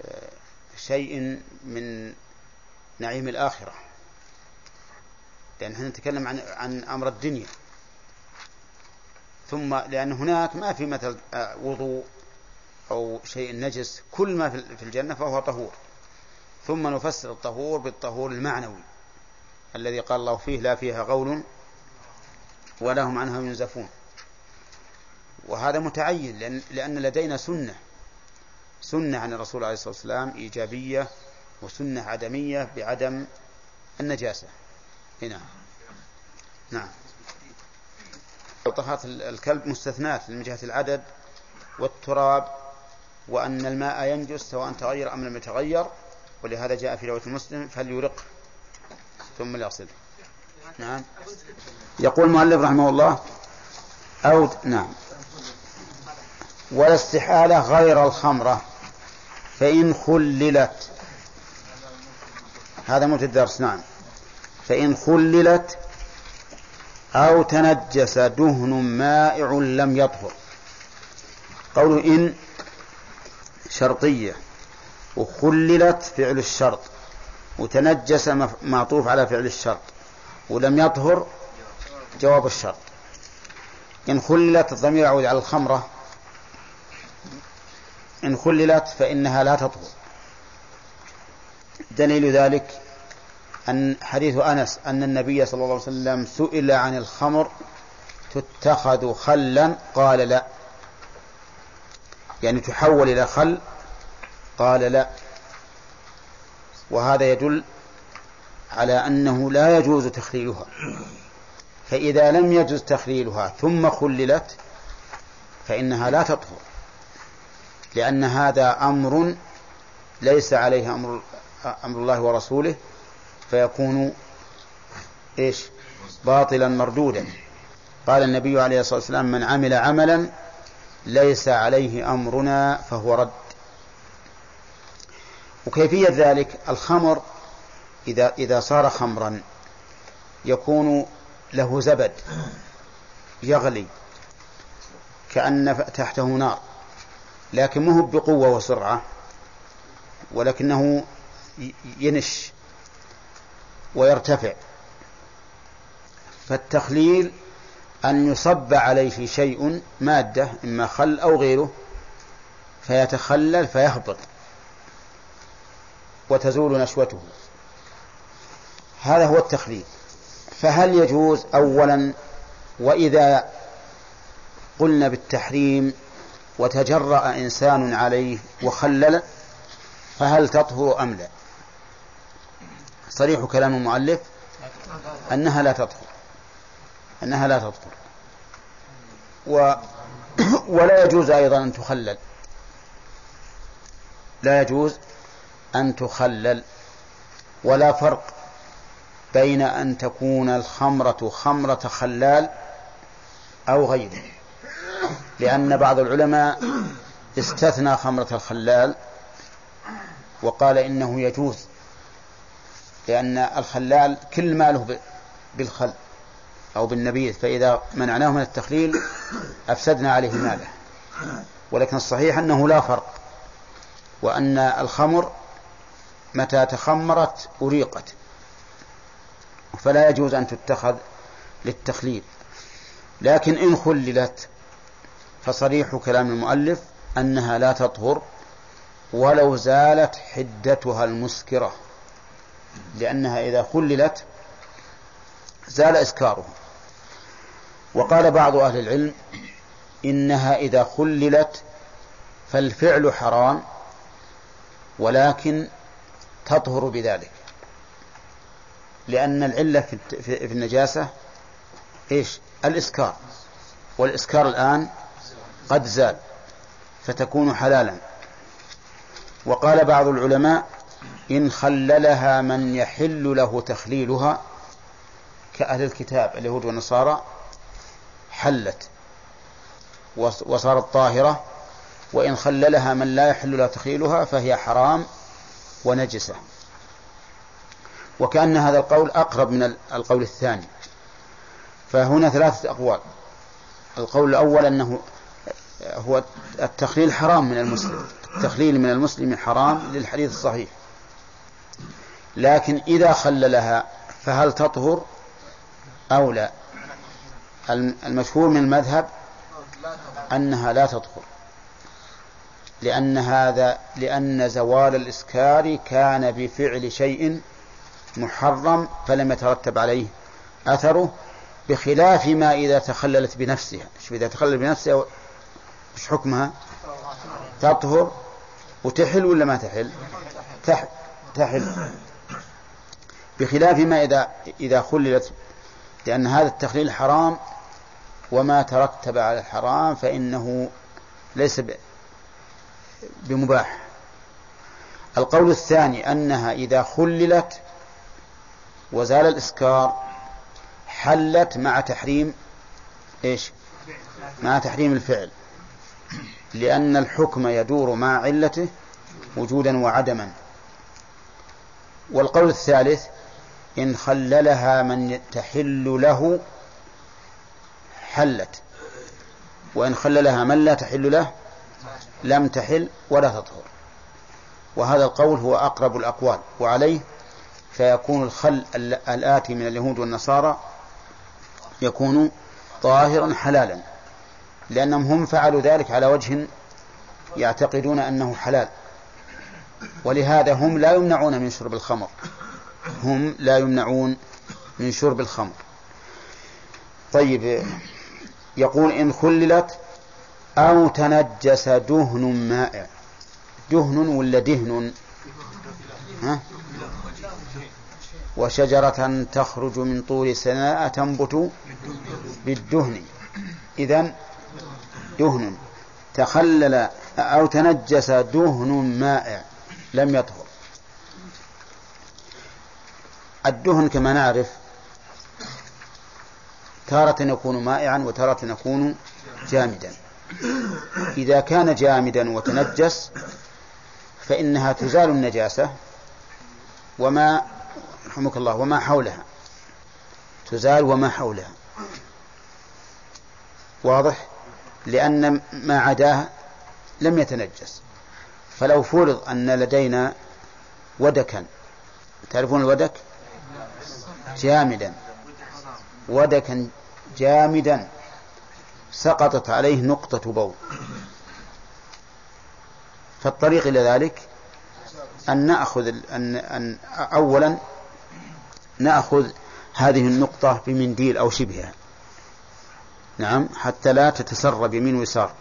آه، شيء من نعيم الآخرة. لأن إحنا نتكلم عن عن أمر الدنيا. ثم لأن هناك ما في مثل آه، وضوء أو شيء نجس كل ما في الجنة فهو طهور. ثم نفسر الطهور بالطهور المعنوي الذي قال الله فيه لا فيها غول ولا هم عنها ينزفون. وهذا متعين لأن, لأن لدينا سنة. سنة عن الرسول عليه الصلاة والسلام إيجابية وسنة عدمية بعدم النجاسة. هنا نعم. طهارة الكلب مستثنات من جهة العدد والتراب وأن الماء ينجس سواء تغير أم لم يتغير ولهذا جاء في رواية المسلم فليرق ثم ليصل نعم. يقول المؤلف رحمه الله أو نعم. ولا استحالة غير الخمرة فإن خللت. هذا موت الدرس نعم. فإن خللت أو تنجس دهن مائع لم يطهر. قوله إن شرطية وخللت فعل الشرط وتنجس معطوف على فعل الشرط ولم يطهر جواب الشرط. إن خللت الضمير يعود على الخمرة. إن خللت فإنها لا تطهر. دليل ذلك أن حديث أنس أن النبي صلى الله عليه وسلم سئل عن الخمر تتخذ خلا؟ قال لا. يعني تحول إلى خل؟ قال لا. وهذا يدل على أنه لا يجوز تخليلها. فإذا لم يجوز تخليلها ثم خللت فإنها لا تطهر. لأن هذا أمر ليس عليه أمر أمر الله ورسوله فيكون إيش؟ باطلا مردودا. قال النبي عليه الصلاة والسلام من عمل عملا ليس عليه أمرنا فهو رد. وكيفية ذلك؟ الخمر إذا إذا صار خمرا يكون له زبد يغلي كأن تحته نار لكن مو بقوة وسرعة ولكنه ينش. ويرتفع. فالتخليل أن يصب عليه شيء مادة إما خل أو غيره فيتخلل فيهبط وتزول نشوته. هذا هو التخليل. فهل يجوز أولا وإذا قلنا بالتحريم وتجرأ إنسان عليه وخلل فهل تطهر أم لا؟ صريح كلام المؤلف أنها لا تطهر أنها لا تطهر و <coughs> ولا يجوز أيضا أن تخلل. لا يجوز أن تخلل. ولا فرق بين أن تكون الخمرة خمرة خلال أو غيره لأن بعض العلماء استثنى خمرة الخلال وقال إنه يجوز لأن الخلال كل ماله بالخل أو بالنبيذ فإذا منعناه من التخليل أفسدنا عليه ماله. ولكن الصحيح أنه لا فرق وأن الخمر متى تخمرت أريقت فلا يجوز أن تتخذ للتخليل. لكن إن خللت فصريح كلام المؤلف أنها لا تطهر ولو زالت حدتها المسكرة. لأنها إذا خللت زال إسكارها وقال بعض أهل العلم إنها إذا خللت فالفعل حرام ولكن تطهر بذلك. لأن العلة في النجاسة إيش؟ الإسكار. والإسكار الآن قد زال فتكون حلالا. وقال بعض العلماء إن خللها من يحل له تخليلها كأهل الكتاب اليهود والنصارى حلت وصارت طاهرة وإن خللها من لا يحل له تخليلها فهي حرام ونجسة. وكأن هذا القول أقرب من القول الثاني. فهنا ثلاثة أقوال. القول الأول أنه هو التخليل حرام من المسلم. التخليل من المسلم حرام للحديث الصحيح. لكن إذا خللها فهل تطهر أو لا؟ المشهور من المذهب أنها لا تطهر. لأن هذا لأن زوال الإسكار كان بفعل شيء محرم فلم يترتب عليه أثره بخلاف ما إذا تخللت بنفسها. إذا تخللت بنفسها وش حكمها؟ تطهر وتحل ولا ما تحل؟ تحل, تحل. بخلاف ما إذا إذا خللت لأن هذا التخليل حرام وما ترتب على الحرام فإنه ليس بمباح. القول الثاني أنها إذا خللت وزال الإسكار حلت مع تحريم إيش؟ مع تحريم الفعل. لأن الحكم يدور مع علته وجودا وعدما. والقول الثالث إن خللها من تحل له حلت. وإن خللها من لا تحل له لم تحل ولا تطهر. وهذا القول هو أقرب الأقوال. وعليه فيكون الخل الآتي من اليهود والنصارى يكون طاهرا حلالا. لأنهم هم فعلوا ذلك على وجه يعتقدون أنه حلال. ولهذا هم لا يمنعون من شرب الخمر. هم لا يمنعون من شرب الخمر. طيب يقول إن خللت أو تنجس دهن مائع. دهن ولا دهن؟ ها؟ وشجرة تخرج من طور سناء تنبت بالدهن. إذا دهن. تخلل أو تنجس دهن مائع. لم يطهر. الدهن كما نعرف تارة يكون مائعا وتارة يكون جامدا. إذا كان جامدا وتنجس فإنها تزال النجاسة وما رحمك الله وما حولها. تزال وما حولها. واضح؟ لأن ما عداه لم يتنجس. فلو فرض أن لدينا ودكا تعرفون الودك؟ جامدا. ودكا جامدا. سقطت عليه نقطة بول. فالطريق إلى ذلك أن نأخذ أن, أن أولا نأخذ هذه النقطة بمنديل أو شبهها. نعم حتى لا تتسرب يمين ويسار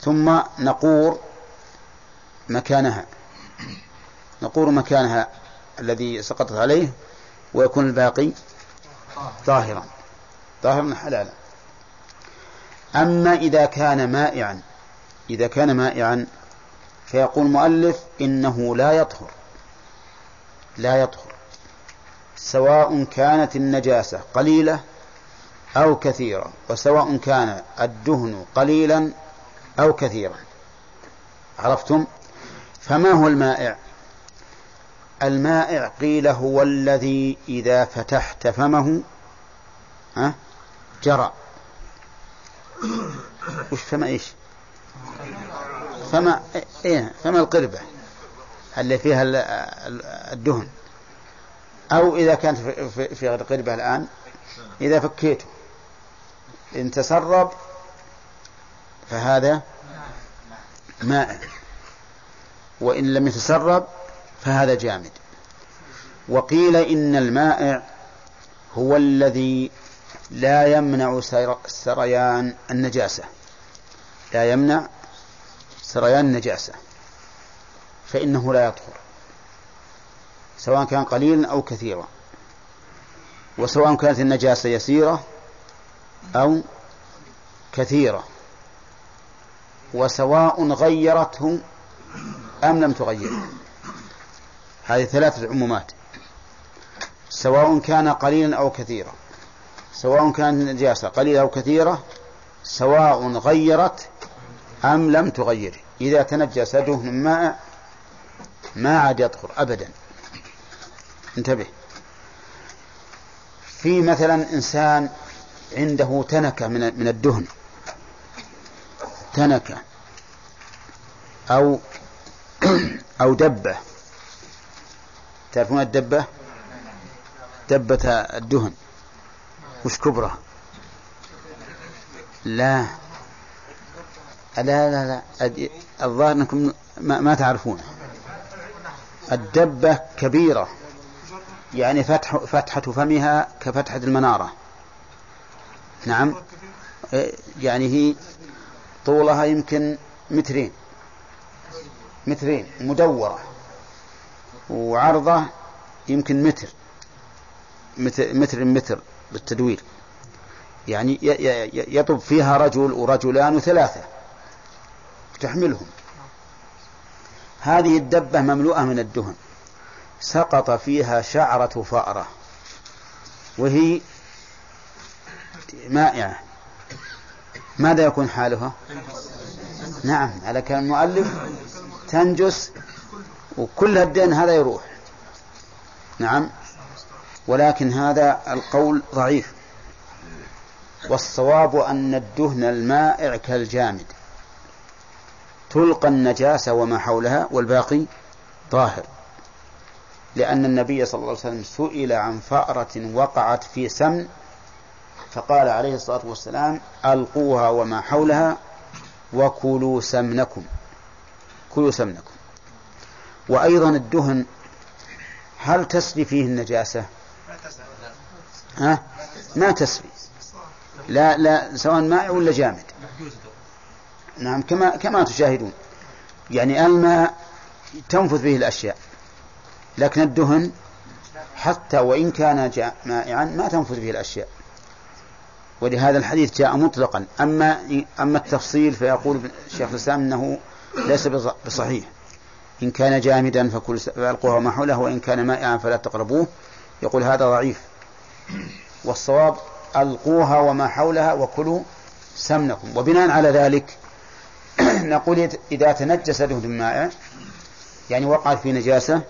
ثم نقور مكانها. نقور مكانها الذي سقطت عليه ويكون الباقي طاهرا. طاهرا حلالا. أما إذا كان مائعا إذا كان مائعا فيقول المؤلف إنه لا يطهر. لا يطهر. سواء كانت النجاسة قليلة أو كثيرة وسواء كان الدهن قليلا أو كثيرا. عرفتم؟ فما هو المائع؟ المائع قيل هو الذي إذا فتحت فمه جرى. وش فما إيش؟ فما إيه فما القربة اللي فيها الدهن. أو إذا كانت في القربة الآن إذا فكيته إن تسرب فهذا مائع. وإن لم يتسرب فهذا جامد. وقيل إن المائع هو الذي لا يمنع سريان النجاسة. لا يمنع سريان النجاسة. فإنه لا يطهر. سواء كان قليلا أو كثيرا. وسواء كانت النجاسة يسيرة أو كثيرة. وسواء غيرته أم لم تغيره. هذه ثلاثة عمومات. سواء كان قليلا أو كثيرا. سواء كانت النجاسة قليلة أو كثيرة سواء غيرت أم لم تغير. إذا تنجس دهن ماء ما عاد يطهر أبدا. انتبه. في مثلا إنسان عنده تنكة من من الدهن. تنكة. أو أو دبة. تعرفون الدبة؟ دبة الدهن. وش كبرى لا. لا لا لا. الظاهر أنكم ما, ما تعرفون. الدبة كبيرة. يعني فتح فتحة فمها كفتحة المنارة. نعم. يعني هي طولها يمكن مترين. مترين. مدورة. وعرضه يمكن متر. متر متر بالتدوير. يعني يطب فيها رجل ورجلان وثلاثة. تحملهم. هذه الدبة مملوءة من الدهن. سقط فيها شعرة فأرة. وهي مائعة. ماذا يكون حالها؟ نعم على كلام المؤلف تنجس وكل الدين هذا يروح. نعم. ولكن هذا القول ضعيف. والصواب أن الدهن المائع كالجامد. تلقى النجاسة وما حولها والباقي طاهر. لأن النبي صلى الله عليه وسلم سئل عن فأرة وقعت في سمن فقال عليه الصلاة والسلام ألقوها وما حولها وكلوا سمنكم. كلوا سمنكم. وأيضا الدهن هل تسري فيه النجاسة؟ ها؟ ما تسري. لا لا سواء مائع ولا جامد. نعم كما كما تشاهدون. يعني الماء تنفذ به الأشياء لكن الدهن حتى وإن كان مائعا ما تنفذ به الأشياء. ولهذا الحديث جاء مطلقا. أما أما التفصيل فيقول شيخ الإسلام أنه ليس بصحيح. إن كان جامدا فكل فألقوه ما حوله وإن كان مائعا فلا تقربوه. يقول هذا ضعيف. والصواب ألقوها وما حولها وكلوا سمنكم. وبناء على ذلك <clears throat> نقول إذا تنجس دهن مائع يعني وقعت في نجاسة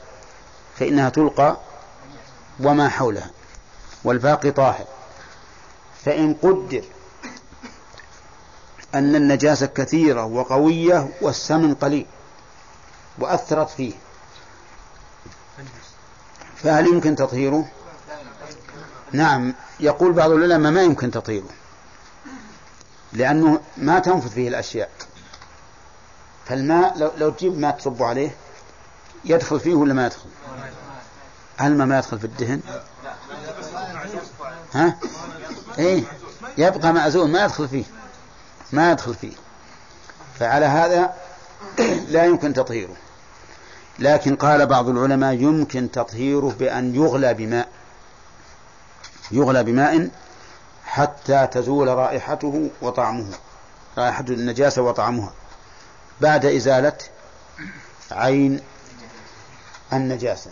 فإنها تلقى وما حولها والباقي طاهر. فإن قدر أن النجاسة كثيرة وقوية والسمن قليل. وأثرت فيه. فهل يمكن تطهيره؟ نعم يقول بعض العلماء ما يمكن تطهيره. لأنه ما تنفذ فيه الأشياء. فالماء لو, لو تجيب ماء تصب عليه يدخل فيه ولا ما يدخل؟ الماء ما يدخل في الدهن؟ ها؟ إيه يبقى معزول ما يدخل فيه ما يدخل فيه. فعلى هذا <coughs> لا يمكن تطهيره. لكن قال بعض العلماء يمكن تطهيره بأن يغلى بماء يغلى بماء حتى تزول رائحته وطعمه رائحة النجاسة وطعمها. بعد إزالة عين النجاسة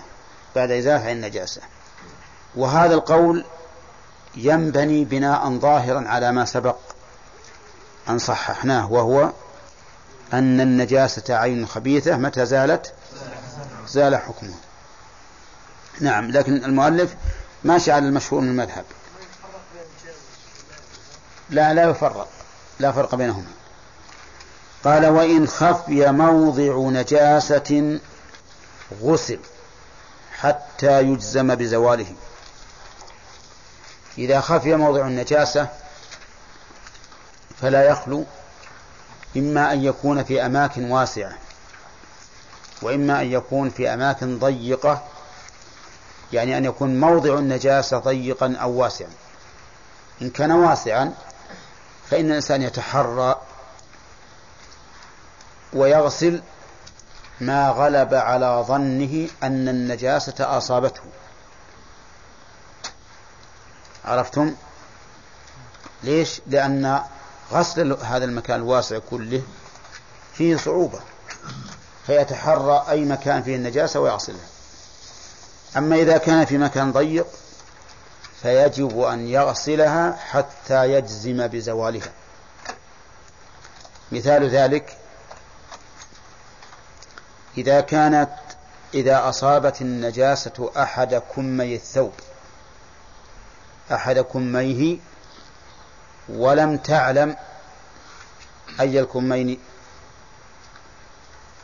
بعد إزالة عين النجاسة. وهذا القول ينبني بناء ظاهرا على ما سبق أن صححناه وهو أن النجاسة عين خبيثة متى زالت؟ زال حكمها نعم لكن المؤلف ماشي على المشهور من المذهب. لا لا يفرق لا فرق بينهما. قال وإن خفي موضع نجاسة غسل حتى يجزم بزواله. إذا خفي موضع النجاسة فلا يخلو إما أن يكون في أماكن واسعة. وإما أن يكون في أماكن ضيقة يعني أن يكون موضع النجاسة ضيقا أو واسعا. إن كان واسعا فإن الإنسان يتحرى ويغسل ما غلب على ظنه أن النجاسة أصابته. عرفتم؟ ليش؟ لأن غسل هذا المكان الواسع كله فيه صعوبة. فيتحرى أي مكان فيه النجاسة ويغسله أما إذا كان في مكان ضيق فيجب أن يغسلها حتى يجزم بزوالها. مثال ذلك إذا كانت إذا أصابت النجاسة أحد كمي الثوب أحد كميه ولم تعلم أي الكمين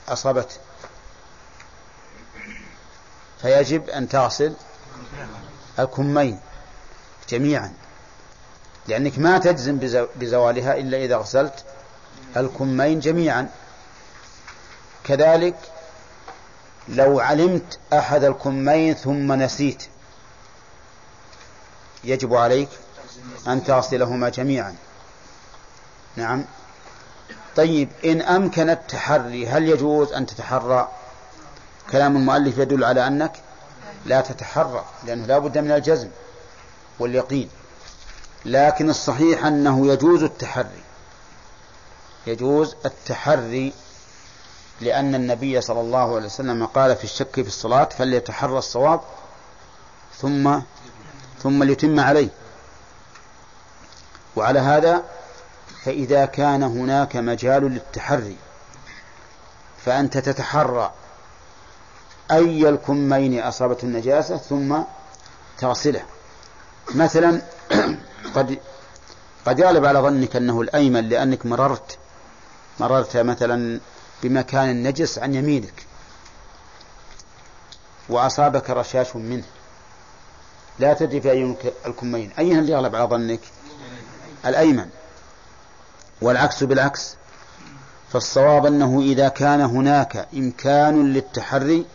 أصابت. فيجب أن تغسل الكمين جميعا لأنك ما تجزم بزوالها إلا إذا غسلت الكمين جميعا. كذلك لو علمت أحد الكمين ثم نسيت يجب عليك أن تغسلهما جميعا. نعم. طيب إن أمكن التحري هل يجوز أن تتحرى؟ كلام المؤلف يدل على أنك لا تتحرى لأنه لا بد من الجزم واليقين. لكن الصحيح أنه يجوز التحري. يجوز التحري لأن النبي صلى الله عليه وسلم قال في الشك في الصلاة فليتحرى الصواب ثم ثم ليتم عليه. وعلى هذا فإذا كان هناك مجال للتحري فأنت تتحرى أي الكمين أصابته النجاسة ثم تغسله. مثلا <clears throat> قد قد يغلب على ظنك أنه الأيمن لأنك مررت مررت مثلا بمكان نجس عن يمينك وأصابك رشاش منه. لا تدري في أي الكمين. أين اللي يغلب على ظنك؟ الأيمن. والعكس بالعكس. فالصواب أنه إذا كان هناك إمكان للتحري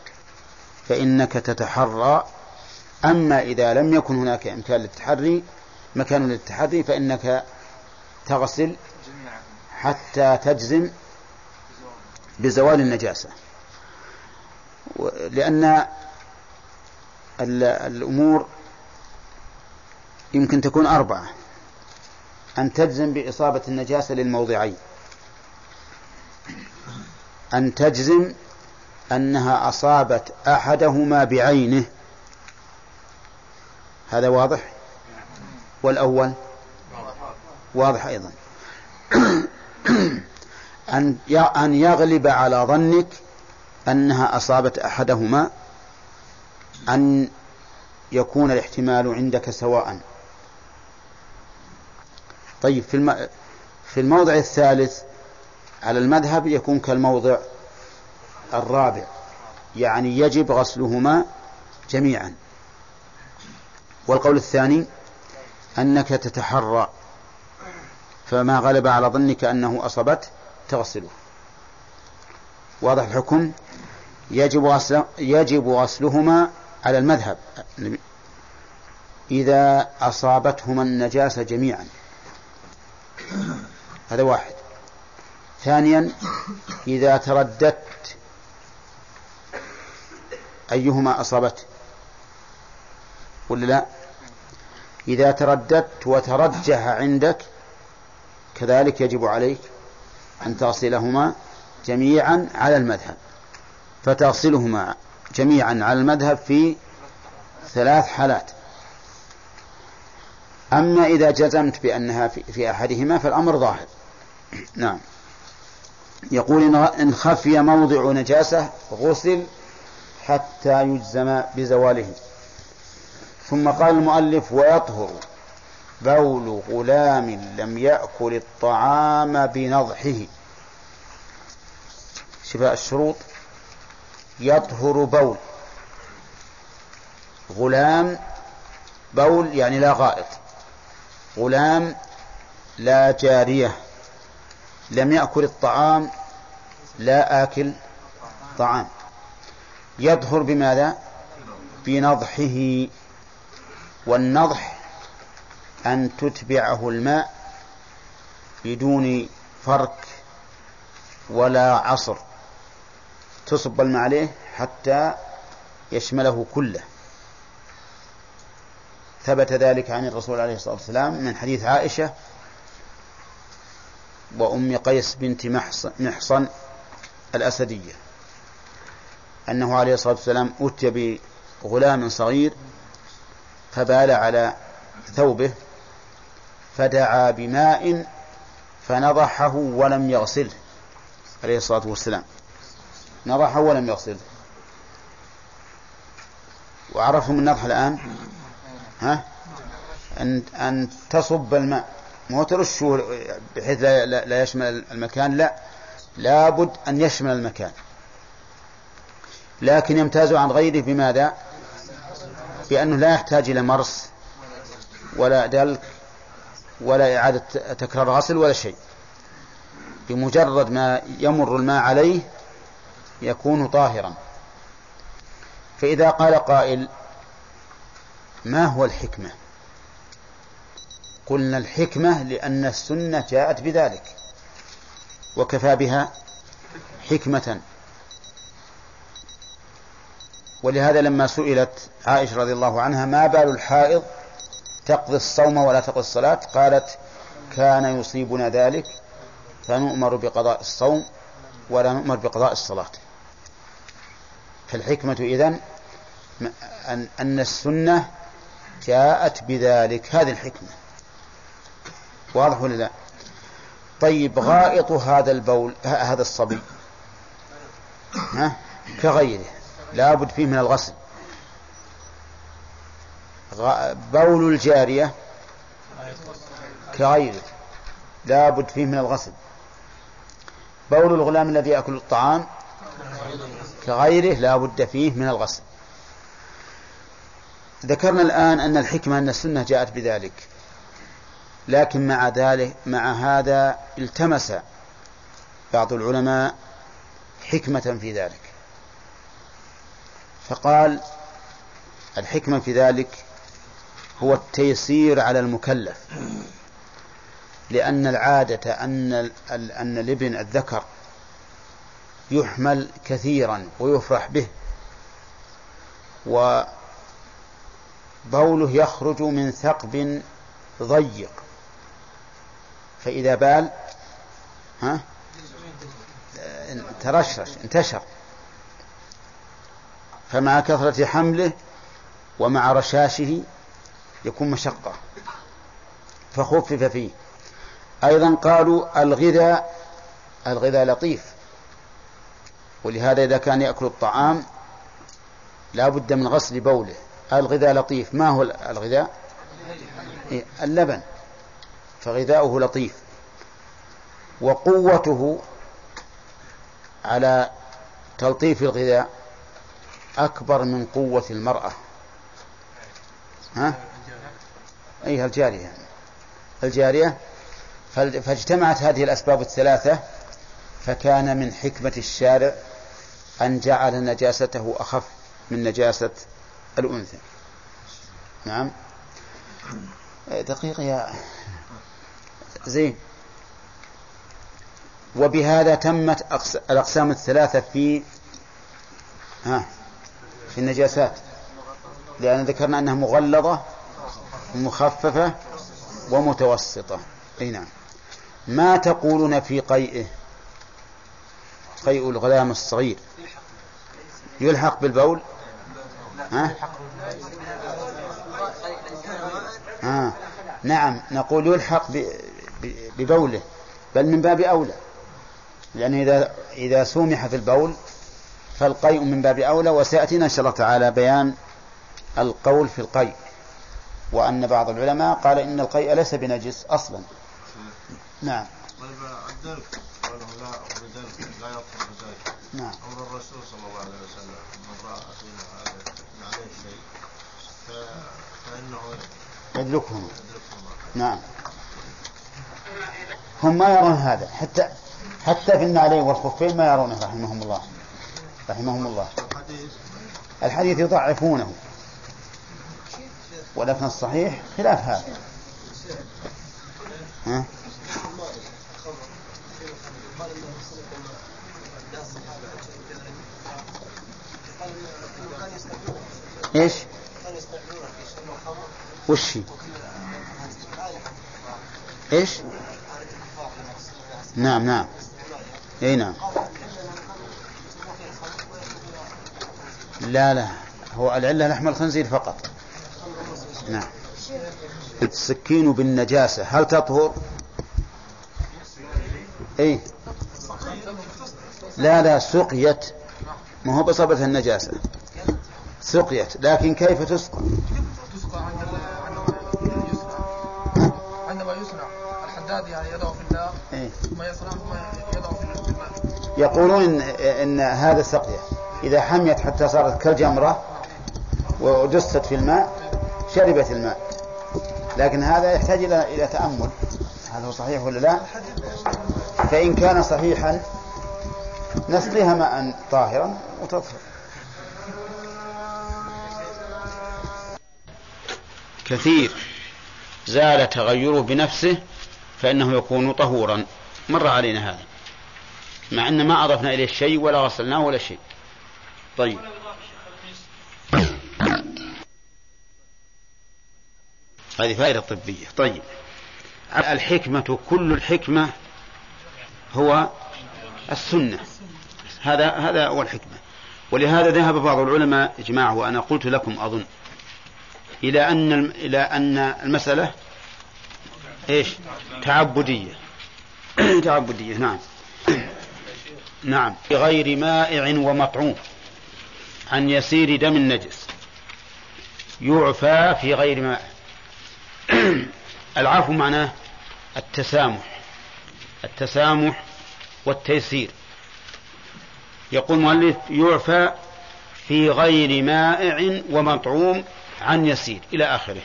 فإنك تتحرى. أما إذا لم يكن هناك إمكان للتحري مكان للتحري فإنك تغسل حتى تجزم بزوال النجاسة. لأن الأمور يمكن تكون أربعة. أن تجزم بإصابة النجاسة للموضعين. أن تجزم أنها أصابت أحدهما بعينه. هذا واضح؟ والأول؟ واضح أيضا. <coughs> أن يغلب على ظنك أنها أصابت أحدهما أن يكون الاحتمال عندك سواء. طيب في الم... في الموضع الثالث على المذهب يكون كالموضع الرابع يعني يجب غسلهما جميعا. والقول الثاني أنك تتحرى فما غلب على ظنك أنه أصبت تغسله. واضح الحكم؟ يجب غسل يجب غسلهما على المذهب. إذا أصابتهما النجاسة جميعا. <clears throat> هذا واحد. ثانيا إذا ترددت أيهما أصابته ولا لا؟ إذا ترددت وترجح عندك كذلك يجب عليك أن تغسلهما جميعا على المذهب. فتغسلهما جميعا على المذهب في ثلاث حالات. أما إذا جزمت بأنها في أحدهما فالأمر ظاهر. <clears throat> نعم. يقول إن خفي موضع نجاسة غسل حتى يجزم بزواله. ثم قال المؤلف ويطهر. بول غلام لم يأكل الطعام بنضحه. شفاء الشروط. يطهر بول. غلام بول يعني لا غائط. غلام لا جارية لم يأكل الطعام لا آكل طعام. يطهر بماذا؟ بنضحه. والنضح أن تتبعه الماء بدون فرك ولا عصر. تصب الماء عليه حتى يشمله كله. ثبت ذلك عن الرسول عليه الصلاة والسلام من حديث عائشة وأم قيس بنت محصن, الأسدية أنه عليه الصلاة والسلام أتي بغلام صغير فبال على ثوبه فدعا بماء فنضحه ولم يغسله عليه الصلاة والسلام. نضحه ولم يغسله. وعرفهم النضح الآن؟ ها؟ أن أن تصب الماء. مو ترشه بحيث لا, لا, يشمل المكان لا. لابد أن يشمل المكان. لكن يمتاز عن غيره بماذا؟ بأنه لا يحتاج إلى مرس ولا دلك ولا إعادة تكرار غسل ولا شيء. بمجرد ما يمر الماء عليه يكون طاهرا. فإذا قال قائل ما هو الحكمة؟ قلنا الحكمة لأن السنة جاءت بذلك. وكفى بها حكمة. ولهذا لما سئلت عائشة رضي الله عنها ما بال الحائض تقضي الصوم ولا تقضي الصلاة؟ قالت كان يصيبنا ذلك فنؤمر بقضاء الصوم ولا نؤمر بقضاء الصلاة. فالحكمة إذن أن السنة جاءت بذلك. هذه الحكمة. واضح ولا لا؟ طيب غائط هذا البول هذا الصبي. ها؟ كغيره. لابد فيه من الغسل. بول الجارية كغيره. لابد فيه من الغسل. بول الغلام الذي يأكل الطعام كغيره لا بد فيه من الغسل. ذكرنا الآن أن الحكمة أن السنة جاءت بذلك. لكن مع ذلك مع هذا التمس بعض العلماء حكمة في ذلك. فقال الحكمة في ذلك هو التيسير على المكلف. لأن العادة أن أن الابن الذكر يحمل كثيرا ويفرح به. وبوله يخرج من ثقب ضيق. فإذا بال ها؟ ترشرش انتشر. فمع كثرة حمله ومع رشاشه يكون مشقة. فخفف فيه. أيضا قالوا الغذاء الغذاء لطيف. ولهذا إذا كان يأكل الطعام لا بد من غسل بوله. الغذاء لطيف. ما هو الغذاء؟ اللبن. فغذاؤه لطيف. وقوته على تلطيف الغذاء أكبر من قوة المرأة. ها؟ أيها الجارية. الجارية. فاجتمعت هذه الأسباب الثلاثة فكان من حكمة الشارع أن جعل نجاسته أخف من نجاسة الأنثى. نعم. دقيقة يا زين. وبهذا تمت الأقسام الثلاثة في ها في النجاسات. لأن ذكرنا أنها مغلظة مخففة ومتوسطة. أي نعم. ما تقولون في قيئه؟ قيء الغلام الصغير. يلحق بالبول؟ ها؟ ها. نعم نقول يلحق ببوله بل من باب أولى. لأن إذا إذا سومح في البول فالقيء من باب أولى وسيأتينا إن شاء الله تعالى بيان القول في القيء. وأن بعض العلماء قال إن القيء ليس بنجس أصلا. نعم. الدلك قوله لا لا يطهر نعم. أمر الرسول صلى الله عليه وسلم. يدركهم نعم. هم ما يرون هذا. حتى حتى في النعلين والخفين ما يرونه رحمهم الله. رحمهم الله. الحديث يضعفونه. ولكن الصحيح خلاف هذا. ها؟ إيش؟ وش إيش؟ نعم نعم. إي نعم. لا لا. هو العلة لحم الخنزير فقط. نعم. السكين بالنجاسة هل تطهر؟ إي. لا لا سقيت. ما هو بصبة النجاسة. سقيت. لكن كيف تسقى تسقى عندما يصنع يعني في النار إيه؟ ثم يصنع ثم في الماء. يقولون إن, إن هذا سقية إذا حميت حتى صارت كالجمرة ودست في الماء شربت الماء. لكن هذا يحتاج إلى إلى تأمل. هل هو صحيح ولا لا؟ فإن كان صحيحا نسقيها ماء طاهرا وتطهر. كثير زال تغيره بنفسه فإنه يكون طهورا. مر علينا هذا. مع أن ما أضفنا إليه شيء ولا غسلناه ولا شيء. طيب. هذه فائدة طبية. طيب. الحكمة كل الحكمة هو السنة. هذا هذا هو الحكمة. ولهذا ذهب بعض العلماء إجماع وأنا قلت لكم أظن إلى أن إلى أن المسألة إيش؟ تعبدية. <clears throat> تعبدية نعم. نعم. بغير مائع ومطعوم. عن يسير دم النجس. يعفى في غير ماء <clears throat> العفو معناه التسامح. التسامح والتيسير. يقول المؤلف يعفى في غير مائع ومطعوم عن يسير إلى آخره.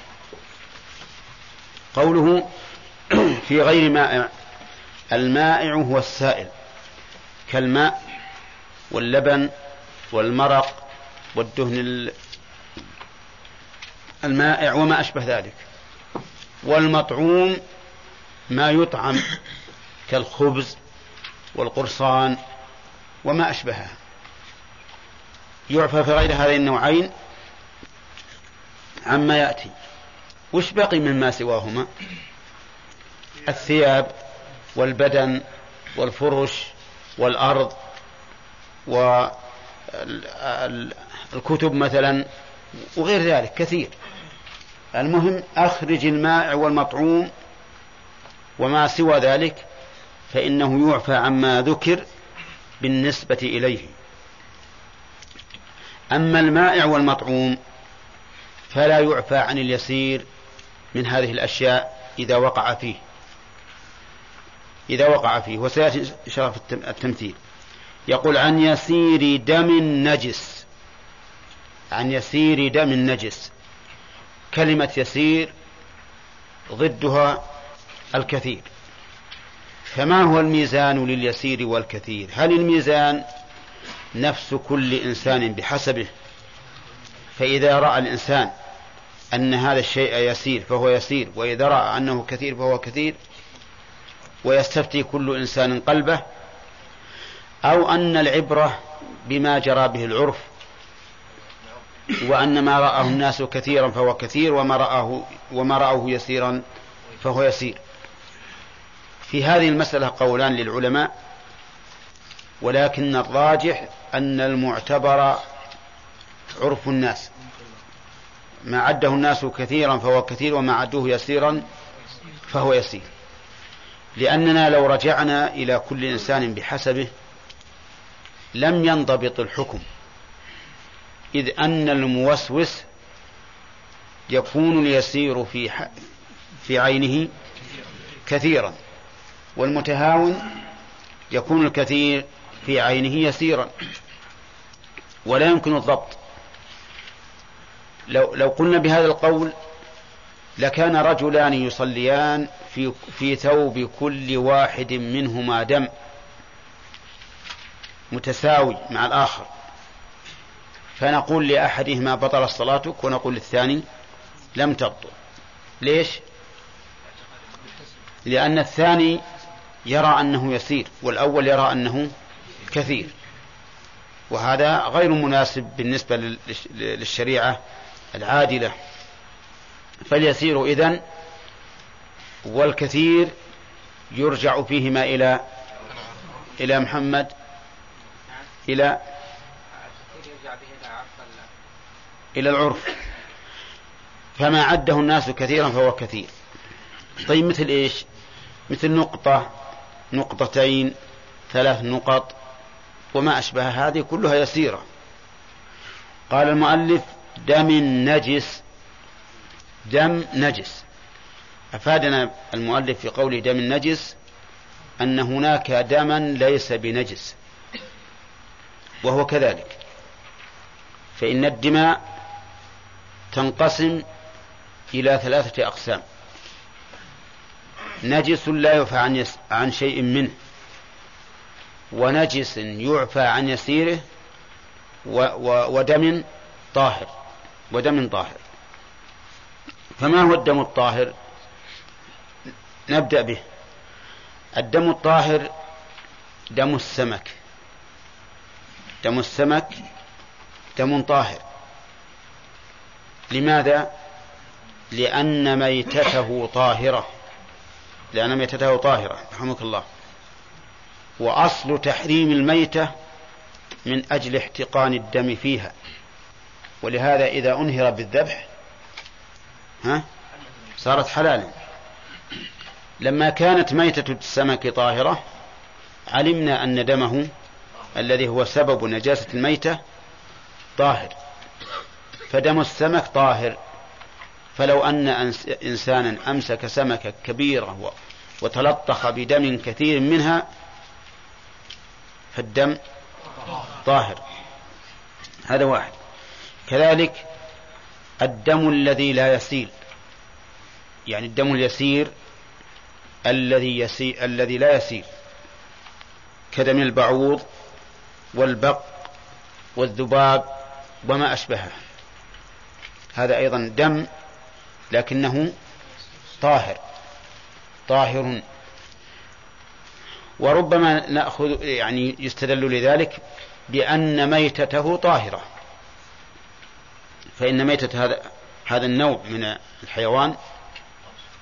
قوله في غير مائع المائع هو السائل. كالماء واللبن والمرق والدهن المائع وما أشبه ذلك. والمطعوم ما يطعم كالخبز والقرصان وما أشبهها. يعفى في غير هذين النوعين عما يأتي. وش بقي مما سواهما؟ الثياب والبدن والفرش والأرض والكتب مثلا وغير ذلك كثير. المهم أخرج الماء والمطعوم وما سوى ذلك فإنه يعفى عما ذكر بالنسبة إليه. أما المائع والمطعوم فلا يعفى عن اليسير من هذه الأشياء إذا وقع فيه. إذا وقع فيه وسيأتي شرف التمثيل. يقول عن يسير دم نجس عن يسير دم نجس كلمة يسير ضدها الكثير. فما هو الميزان لليسير والكثير؟ هل الميزان نفس كل إنسان بحسبه؟ فإذا رأى الإنسان أن هذا الشيء يسير فهو يسير وإذا رأى أنه كثير فهو كثير ويستفتي كل إنسان قلبه أو أن العبرة بما جرى به العرف وأن ما رآه الناس كثيرا فهو كثير وما رآه وما رأوه يسيرا فهو يسير. في هذه المسألة قولان للعلماء ولكن الراجح أن المعتبر عرف الناس. ما عده الناس كثيرا فهو كثير وما عدوه يسيرا فهو يسير. لأننا لو رجعنا إلى كل إنسان بحسبه لم ينضبط الحكم إذ أن الموسوس يكون اليسير في في عينه كثيرا والمتهاون يكون الكثير في عينه يسيرا ولا يمكن الضبط. لو لو قلنا بهذا القول لكان رجلان يصليان في في ثوب كل واحد منهما دم. متساوي مع الآخر. فنقول لأحدهما بطل صلاتك ونقول للثاني لم تبطل. ليش؟ لأن الثاني يرى أنه يسير والأول يرى أنه كثير. وهذا غير مناسب بالنسبة للشريعة العادلة. فاليسير إذن والكثير يرجع فيهما إلى إلى محمد إلى إلى العرف. فما عده الناس كثيرا فهو كثير. طيب مثل إيش؟ مثل نقطة نقطتين ثلاث نقط وما أشبه هذه كلها يسيرة. قال المؤلف دم نجس دم نجس. أفادنا المؤلف في قوله دم نجس أن هناك دما ليس بنجس. وهو كذلك. فإن الدماء تنقسم إلى ثلاثة أقسام. نجس لا يعفى عن, يس عن شيء منه. ونجس يعفى عن يسيره و و ودم طاهر. ودم طاهر. فما هو الدم الطاهر؟ نبدأ به. الدم الطاهر دم السمك. دم السمك دم طاهر. لماذا؟ لأن ميتته طاهرة. لأن ميتته طاهرة رحمك الله. وأصل تحريم الميتة من أجل احتقان الدم فيها. ولهذا إذا أنهر بالذبح ها؟ صارت حلالا لما كانت ميتة السمك طاهرة علمنا أن دمه الذي هو سبب نجاسة الميتة طاهر. فدم السمك طاهر. فلو أن إنسانا أمسك سمكة كبيرة وتلطخ بدم كثير منها فالدم طاهر. هذا واحد. كذلك الدم الذي لا يسيل. يعني الدم اليسير الذي يسير الذي لا يسير كدم البعوض والبق والذباب وما أشبهه. هذا أيضا دم لكنه طاهر طاهر. وربما نأخذ يعني يستدل لذلك بأن ميتته طاهرة. فإن ميتة هذا هذا النوع من الحيوان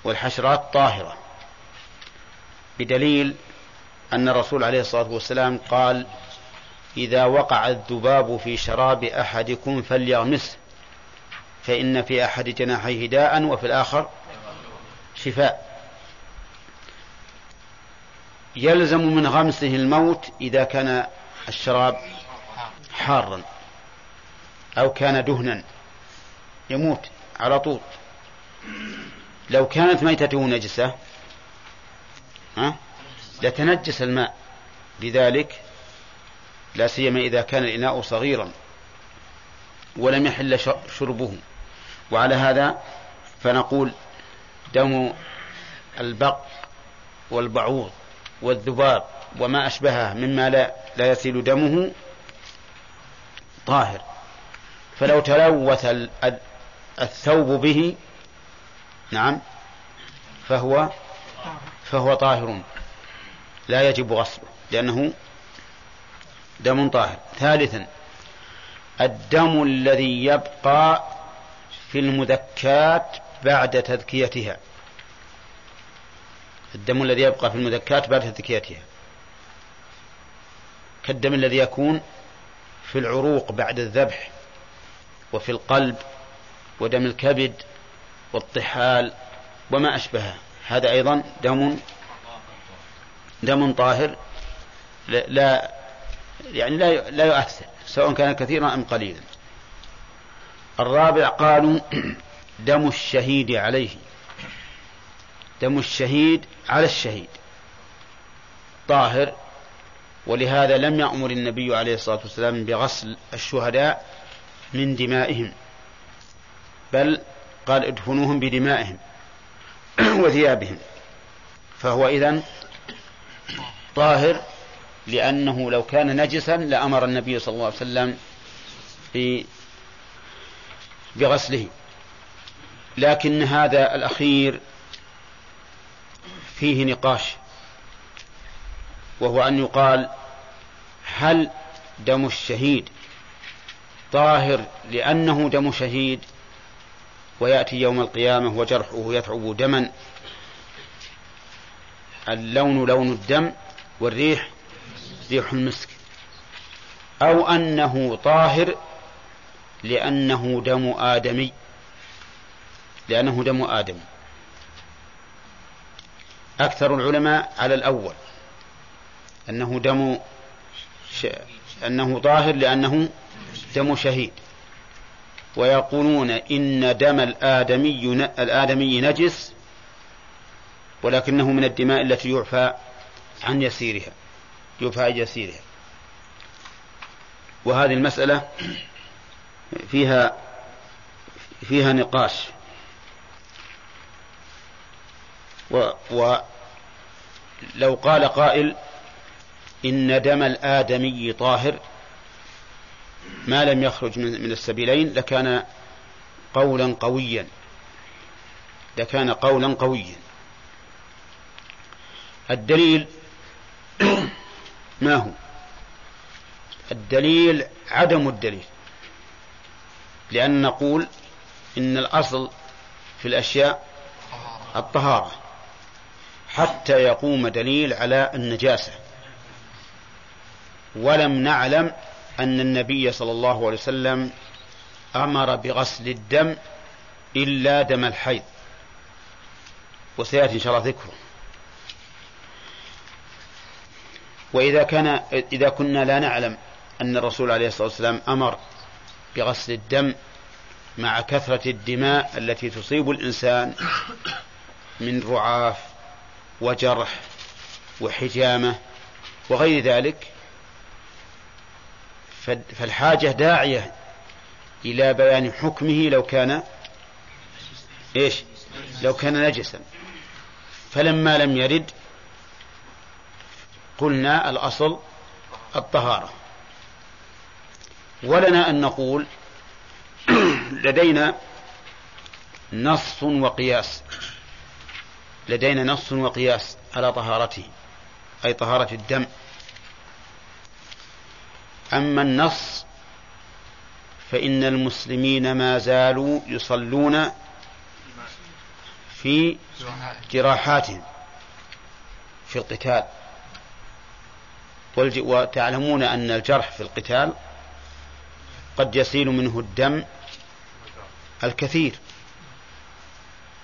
والحشرات طاهرة. بدليل أن الرسول عليه الصلاة والسلام قال إذا وقع الذباب في شراب أحدكم فليغمسه فإن في أحد جناحيه داء وفي الآخر شفاء. يلزم من غمسه الموت إذا كان الشراب حارا أو كان دهنا. يموت على طول. لو كانت ميتته نجسة ها لتنجس الماء. لذلك لا سيما إذا كان الإناء صغيرا ولم يحل شربه. وعلى هذا فنقول دم البق والبعوض والذباب وما أشبهه مما لا, لا يسيل دمه طاهر. فلو تلوث الثوب به نعم فهو فهو طاهر. لا يجب غسله لأنه دم طاهر. ثالثا الدم الذي يبقى في المذكات بعد تذكيتها. الدم الذي يبقى في المذكات بعد تذكيتها. كالدم الذي يكون في العروق بعد الذبح وفي القلب ودم الكبد والطحال وما أشبهه. هذا أيضا دم دم طاهر لا يعني لا لا يؤثر سواء كان كثيرا أم قليلا. الرابع قالوا <clears throat> دم الشهيد عليه. دم الشهيد على الشهيد. طاهر ولهذا لم يأمر النبي عليه الصلاة والسلام بغسل الشهداء من دمائهم. بل قال ادفنوهم بدمائهم <clears throat> وثيابهم. فهو إذن طاهر لأنه لو كان نجسا لأمر النبي صلى الله عليه وسلم بغسله. لكن هذا الأخير فيه نقاش وهو أن يقال هل دم الشهيد طاهر لأنه دم شهيد ويأتي يوم القيامة وجرحه يثعب دما. اللون لون الدم والريح ريح المسك. أو أنه طاهر لأنه دم آدمي. لأنه دم آدم. أكثر العلماء على الأول. أنه دم ش... أنه طاهر لأنه دم شهيد. ويقولون إن دم الآدمي الآدمي نجس ولكنه من الدماء التي يعفى عن يسيرها يعفى عن يسيرها. وهذه المسألة فيها فيها نقاش. و ولو قال قائل إن دم الآدمي طاهر ما لم يخرج من السبيلين لكان قولا قويا. لكان قولا قويا. الدليل ما هو؟ الدليل عدم الدليل. لأن نقول إن الأصل في الأشياء الطهارة حتى يقوم دليل على النجاسة. ولم نعلم أن النبي صلى الله عليه وسلم أمر بغسل الدم إلا دم الحيض. وسيأتي إن شاء الله ذكره. وإذا كان إذا كنا لا نعلم أن الرسول عليه الصلاة والسلام أمر بغسل الدم مع كثرة الدماء التي تصيب الإنسان من رعاف وجرح وحجامة وغير ذلك فالحاجة داعية إلى بيان حكمه لو كان إيش؟ لو كان نجسا. فلما لم يرد قلنا الأصل الطهارة. ولنا أن نقول <clears throat> لدينا نص وقياس. لدينا نص وقياس على طهارته أي طهارة الدم. أما النص فإن المسلمين ما زالوا يصلون في جراحاتهم في القتال. وتعلمون أن الجرح في القتال قد يسيل منه الدم الكثير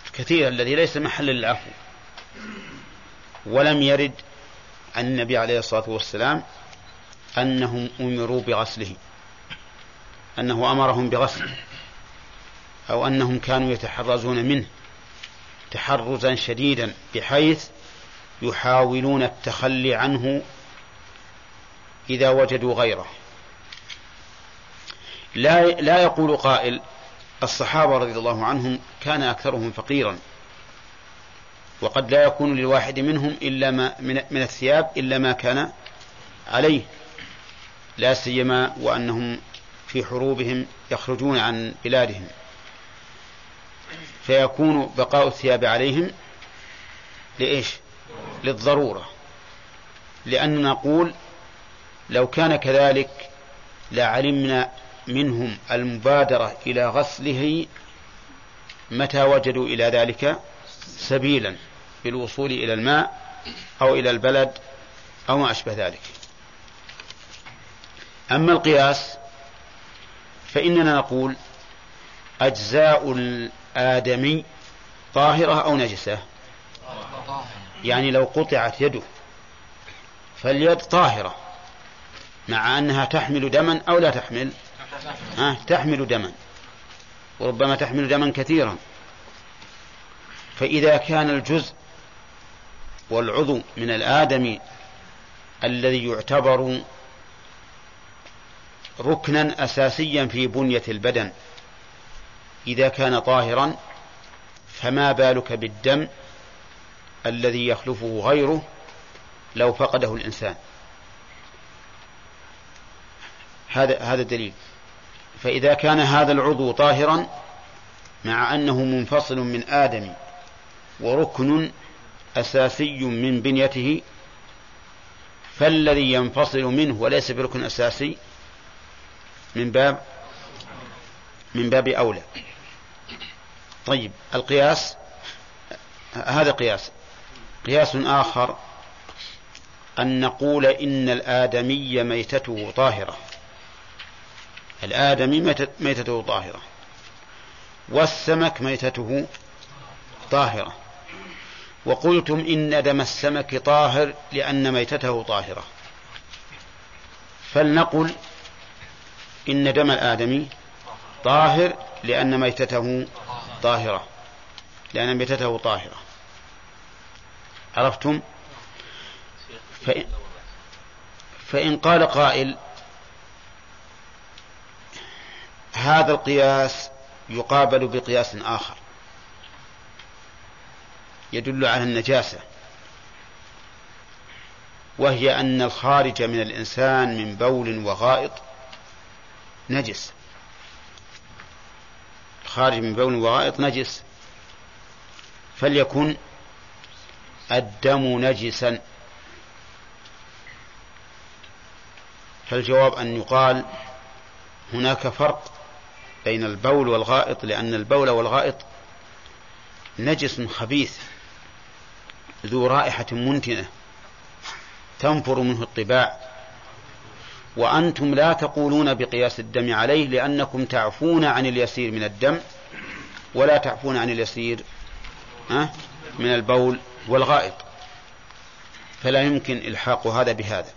الكثير الذي ليس محلا للعفو ولم يرد عن النبي عليه الصلاة والسلام أنهم أمروا بغسله أنه أمرهم بغسله أو أنهم كانوا يتحرزون منه تحرزا شديدا بحيث يحاولون التخلي عنه إذا وجدوا غيره. لا لا يقول قائل الصحابة رضي الله عنهم كان أكثرهم فقيرا وقد لا يكون للواحد منهم إلا ما من الثياب إلا ما كان عليه. لا سيما وأنهم في حروبهم يخرجون عن بلادهم. فيكون بقاء الثياب عليهم لإيش؟ للضرورة. لأننا نقول لو كان كذلك لعلمنا منهم المبادرة إلى غسله متى وجدوا إلى ذلك؟ سبيلا بالوصول إلى الماء أو إلى البلد أو ما أشبه ذلك. أما القياس فإننا نقول أجزاء الآدمي طاهرة أو نجسة. يعني لو قطعت يده فاليد طاهرة مع أنها تحمل دما أو لا تحمل. ها تحمل دما وربما تحمل دما كثيرا. فإذا كان الجزء والعضو من الآدم الذي يعتبر ركنا أساسيا في بنية البدن. إذا كان طاهرا فما بالك بالدم الذي يخلفه غيره لو فقده الإنسان؟ هذا هذا دليل. فإذا كان هذا العضو طاهرا مع أنه منفصل من آدم وركن أساسي من بنيته فالذي ينفصل منه وليس بركن أساسي من باب من باب أولى. طيب القياس هذا قياس. قياس آخر أن نقول إن الآدمي ميتته طاهرة. الآدمي ميتته طاهرة. والسمك ميتته طاهرة. وقلتم إن دم السمك طاهر لأن ميتته طاهرة. فلنقل إن دم الآدمي طاهر لأن ميتته طاهرة. لأن ميتته طاهرة. عرفتم؟ فإن, فإن قال قائل هذا القياس يقابل بقياس آخر. يدل على النجاسة. وهي أن الخارج من الإنسان من بول وغائط نجس. الخارج من بول وغائط نجس. فليكن الدم نجسا. فالجواب أن يقال هناك فرق بين البول والغائط لأن البول والغائط نجس خبيث ذو رائحة منتنة تنفر منه الطباع. وأنتم لا تقولون بقياس الدم عليه لأنكم تعفون عن اليسير من الدم ولا تعفون عن اليسير من البول والغائط. فلا يمكن إلحاق هذا بهذا.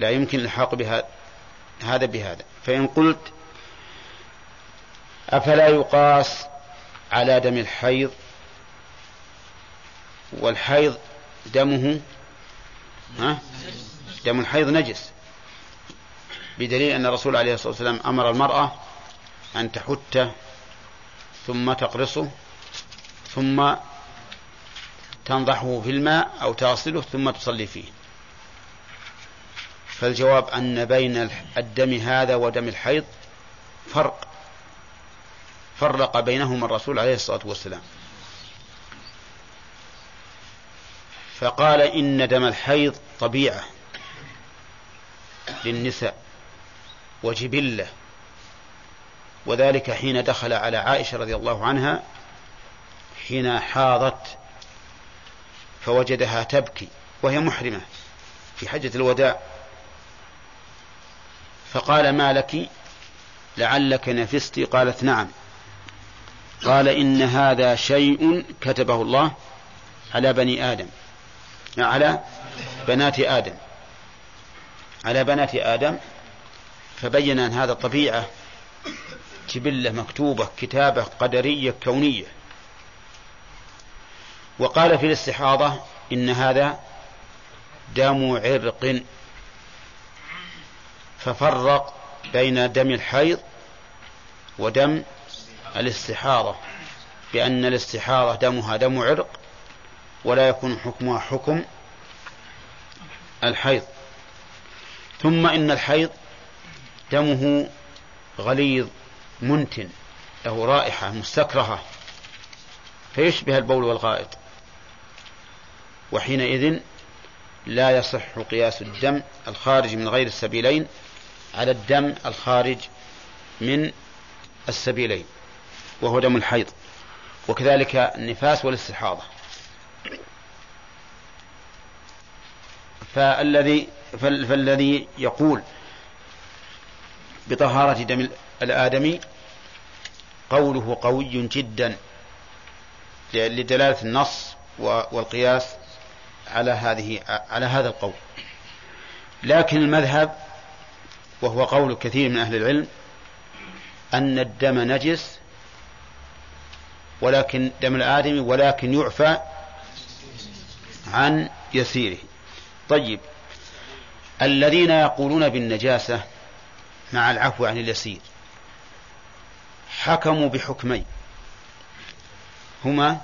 لا يمكن إلحاق بها هذا بهذا. فإن قلت أفلا يقاس على دم الحيض والحيض دمه ها دم الحيض نجس بدليل أن الرسول عليه الصلاة والسلام أمر المرأة أن تحته ثم تقرصه ثم تنضحه في الماء أو تغسله ثم تصلي فيه. فالجواب أن بين الدم هذا ودم الحيض فرق فرق بينهما الرسول عليه الصلاة والسلام. فقال إن دم الحيض طبيعة. للنساء وجبلة. وذلك حين دخل على عائشة رضي الله عنها حين حاضت فوجدها تبكي وهي محرمة في حجة الوداع. فقال ما لك؟ لعلك نفست؟ قالت نعم. قال إن هذا شيء كتبه الله على بني آدم على بنات آدم. على بنات آدم فبين أن هذا طبيعة جبلة مكتوبة كتابة قدرية كونية. وقال في الاستحاضة إن هذا دم عرق ففرق بين دم الحيض ودم الاستحاضة بأن الاستحاضة دمها دم عرق ولا يكون حكمها حكم الحيض. ثم إن الحيض دمه غليظ منتن له رائحة مستكرهة فيشبه البول والغائط. وحينئذ لا يصح قياس الدم الخارج من غير السبيلين على الدم الخارج من السبيلين وهو دم الحيض. وكذلك النفاس والاستحاضة. فالذي فالذي يقول بطهارة دم الآدمي قوله قوي جدا لدلالة النص والقياس على هذه على هذا القول. لكن المذهب وهو قول كثير من أهل العلم أن الدم نجس ولكن دم الآدمي ولكن يعفى عن يسيره. طيب الذين يقولون بالنجاسة مع العفو عن اليسير حكموا بحكمين. هما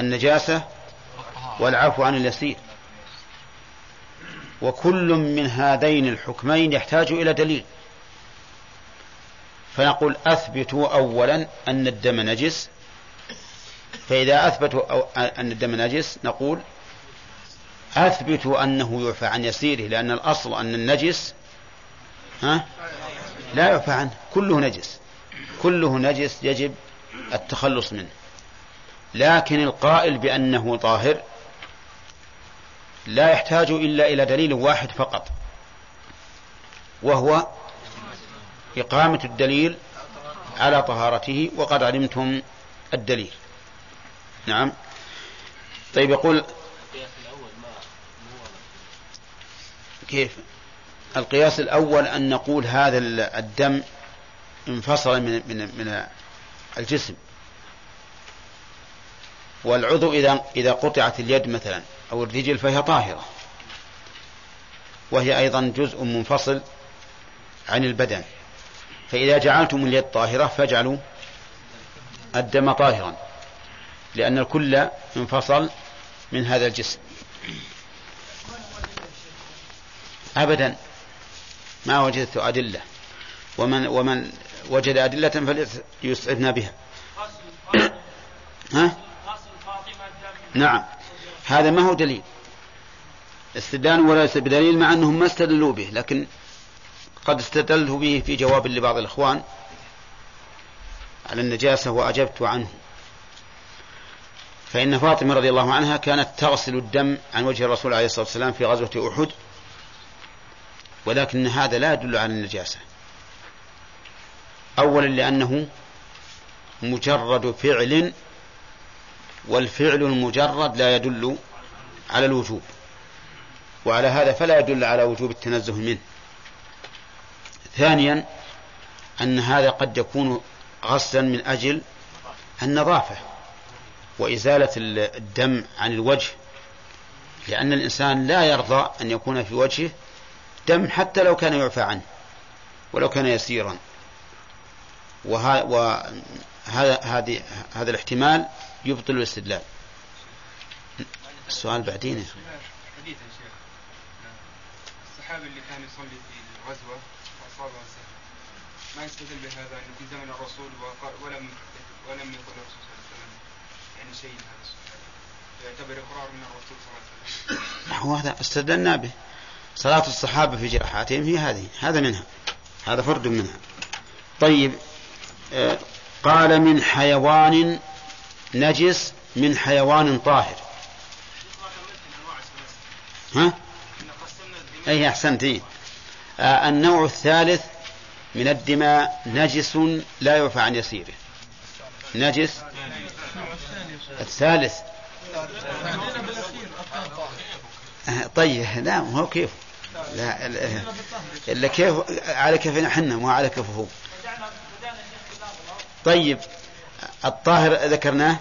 النجاسة والعفو عن اليسير. وكل من هذين الحكمين يحتاج إلى دليل. فنقول أثبتوا أولا أن الدم نجس. فإذا أثبتوا أن الدم نجس نقول أثبتوا أنه يعفى عن يسيره لأن الأصل أن النجس ها؟ لا يعفى عنه كله نجس. كله نجس يجب التخلص منه. لكن القائل بأنه طاهر لا يحتاج إلا إلى دليل واحد فقط وهو إقامة الدليل على طهارته وقد علمتم الدليل. نعم. طيب يقول كيف؟ القياس الأول أن نقول هذا الدم انفصل من من من الجسم. والعضو إذا إذا قطعت اليد مثلا أو الرجل فهي طاهرة. وهي أيضا جزء منفصل عن البدن. فإذا جعلتم اليد طاهرة فاجعلوا الدم طاهرا لأن الكل انفصل من هذا الجسم. أبدا. ما وجدت أدلة. ومن ومن وجد أدلة فليسعدنا بها. ها؟ نعم. هذا ما هو دليل. استدلال وليس بدليل مع أنهم ما استدلوا به لكن قد استدلت به في جواب لبعض الإخوان. على النجاسة وأجبت عنه. فإن فاطمة رضي الله عنها كانت تغسل الدم عن وجه الرسول عليه الصلاة والسلام في غزوة أحد. ولكن هذا لا يدل على النجاسة. أولا لأنه مجرد فعل والفعل المجرد لا يدل على الوجوب. وعلى هذا فلا يدل على وجوب التنزه منه. ثانيا أن هذا قد يكون غسلا من أجل النظافة وإزالة الدم عن الوجه لأن الإنسان لا يرضى أن يكون في وجهه دم حتى لو كان يعفى عنه ولو كان يسيرا. وهذا هذه هذا الاحتمال يبطل الاستدلال. السؤال بعدين. حديث يا شيخ الصحابي اللي كان يصلي في الغزوة وأصابه السهل ما يستدل بهذا أنه في زمن الرسول ولم ولم يقل الرسول صلى الله عليه وسلم. يعني شيء هذا السؤال. يعتبر إقرار من الرسول صلى الله عليه وسلم. هو هذا استدلنا به. صلاة الصحابة في جراحاتهم هي هذه هذا منها هذا فرد منها. طيب آه، قال من حيوان نجس من حيوان طاهر. ها؟ أي أحسنت إيه؟ آه النوع الثالث من الدماء نجس لا يعفى عن يسيره. نجس؟ الثالث. آه، طيب لا هو كيف؟ لا إلا كيف على كيفنا حنا مو على كيفه هو. طيب الطاهر ذكرناه؟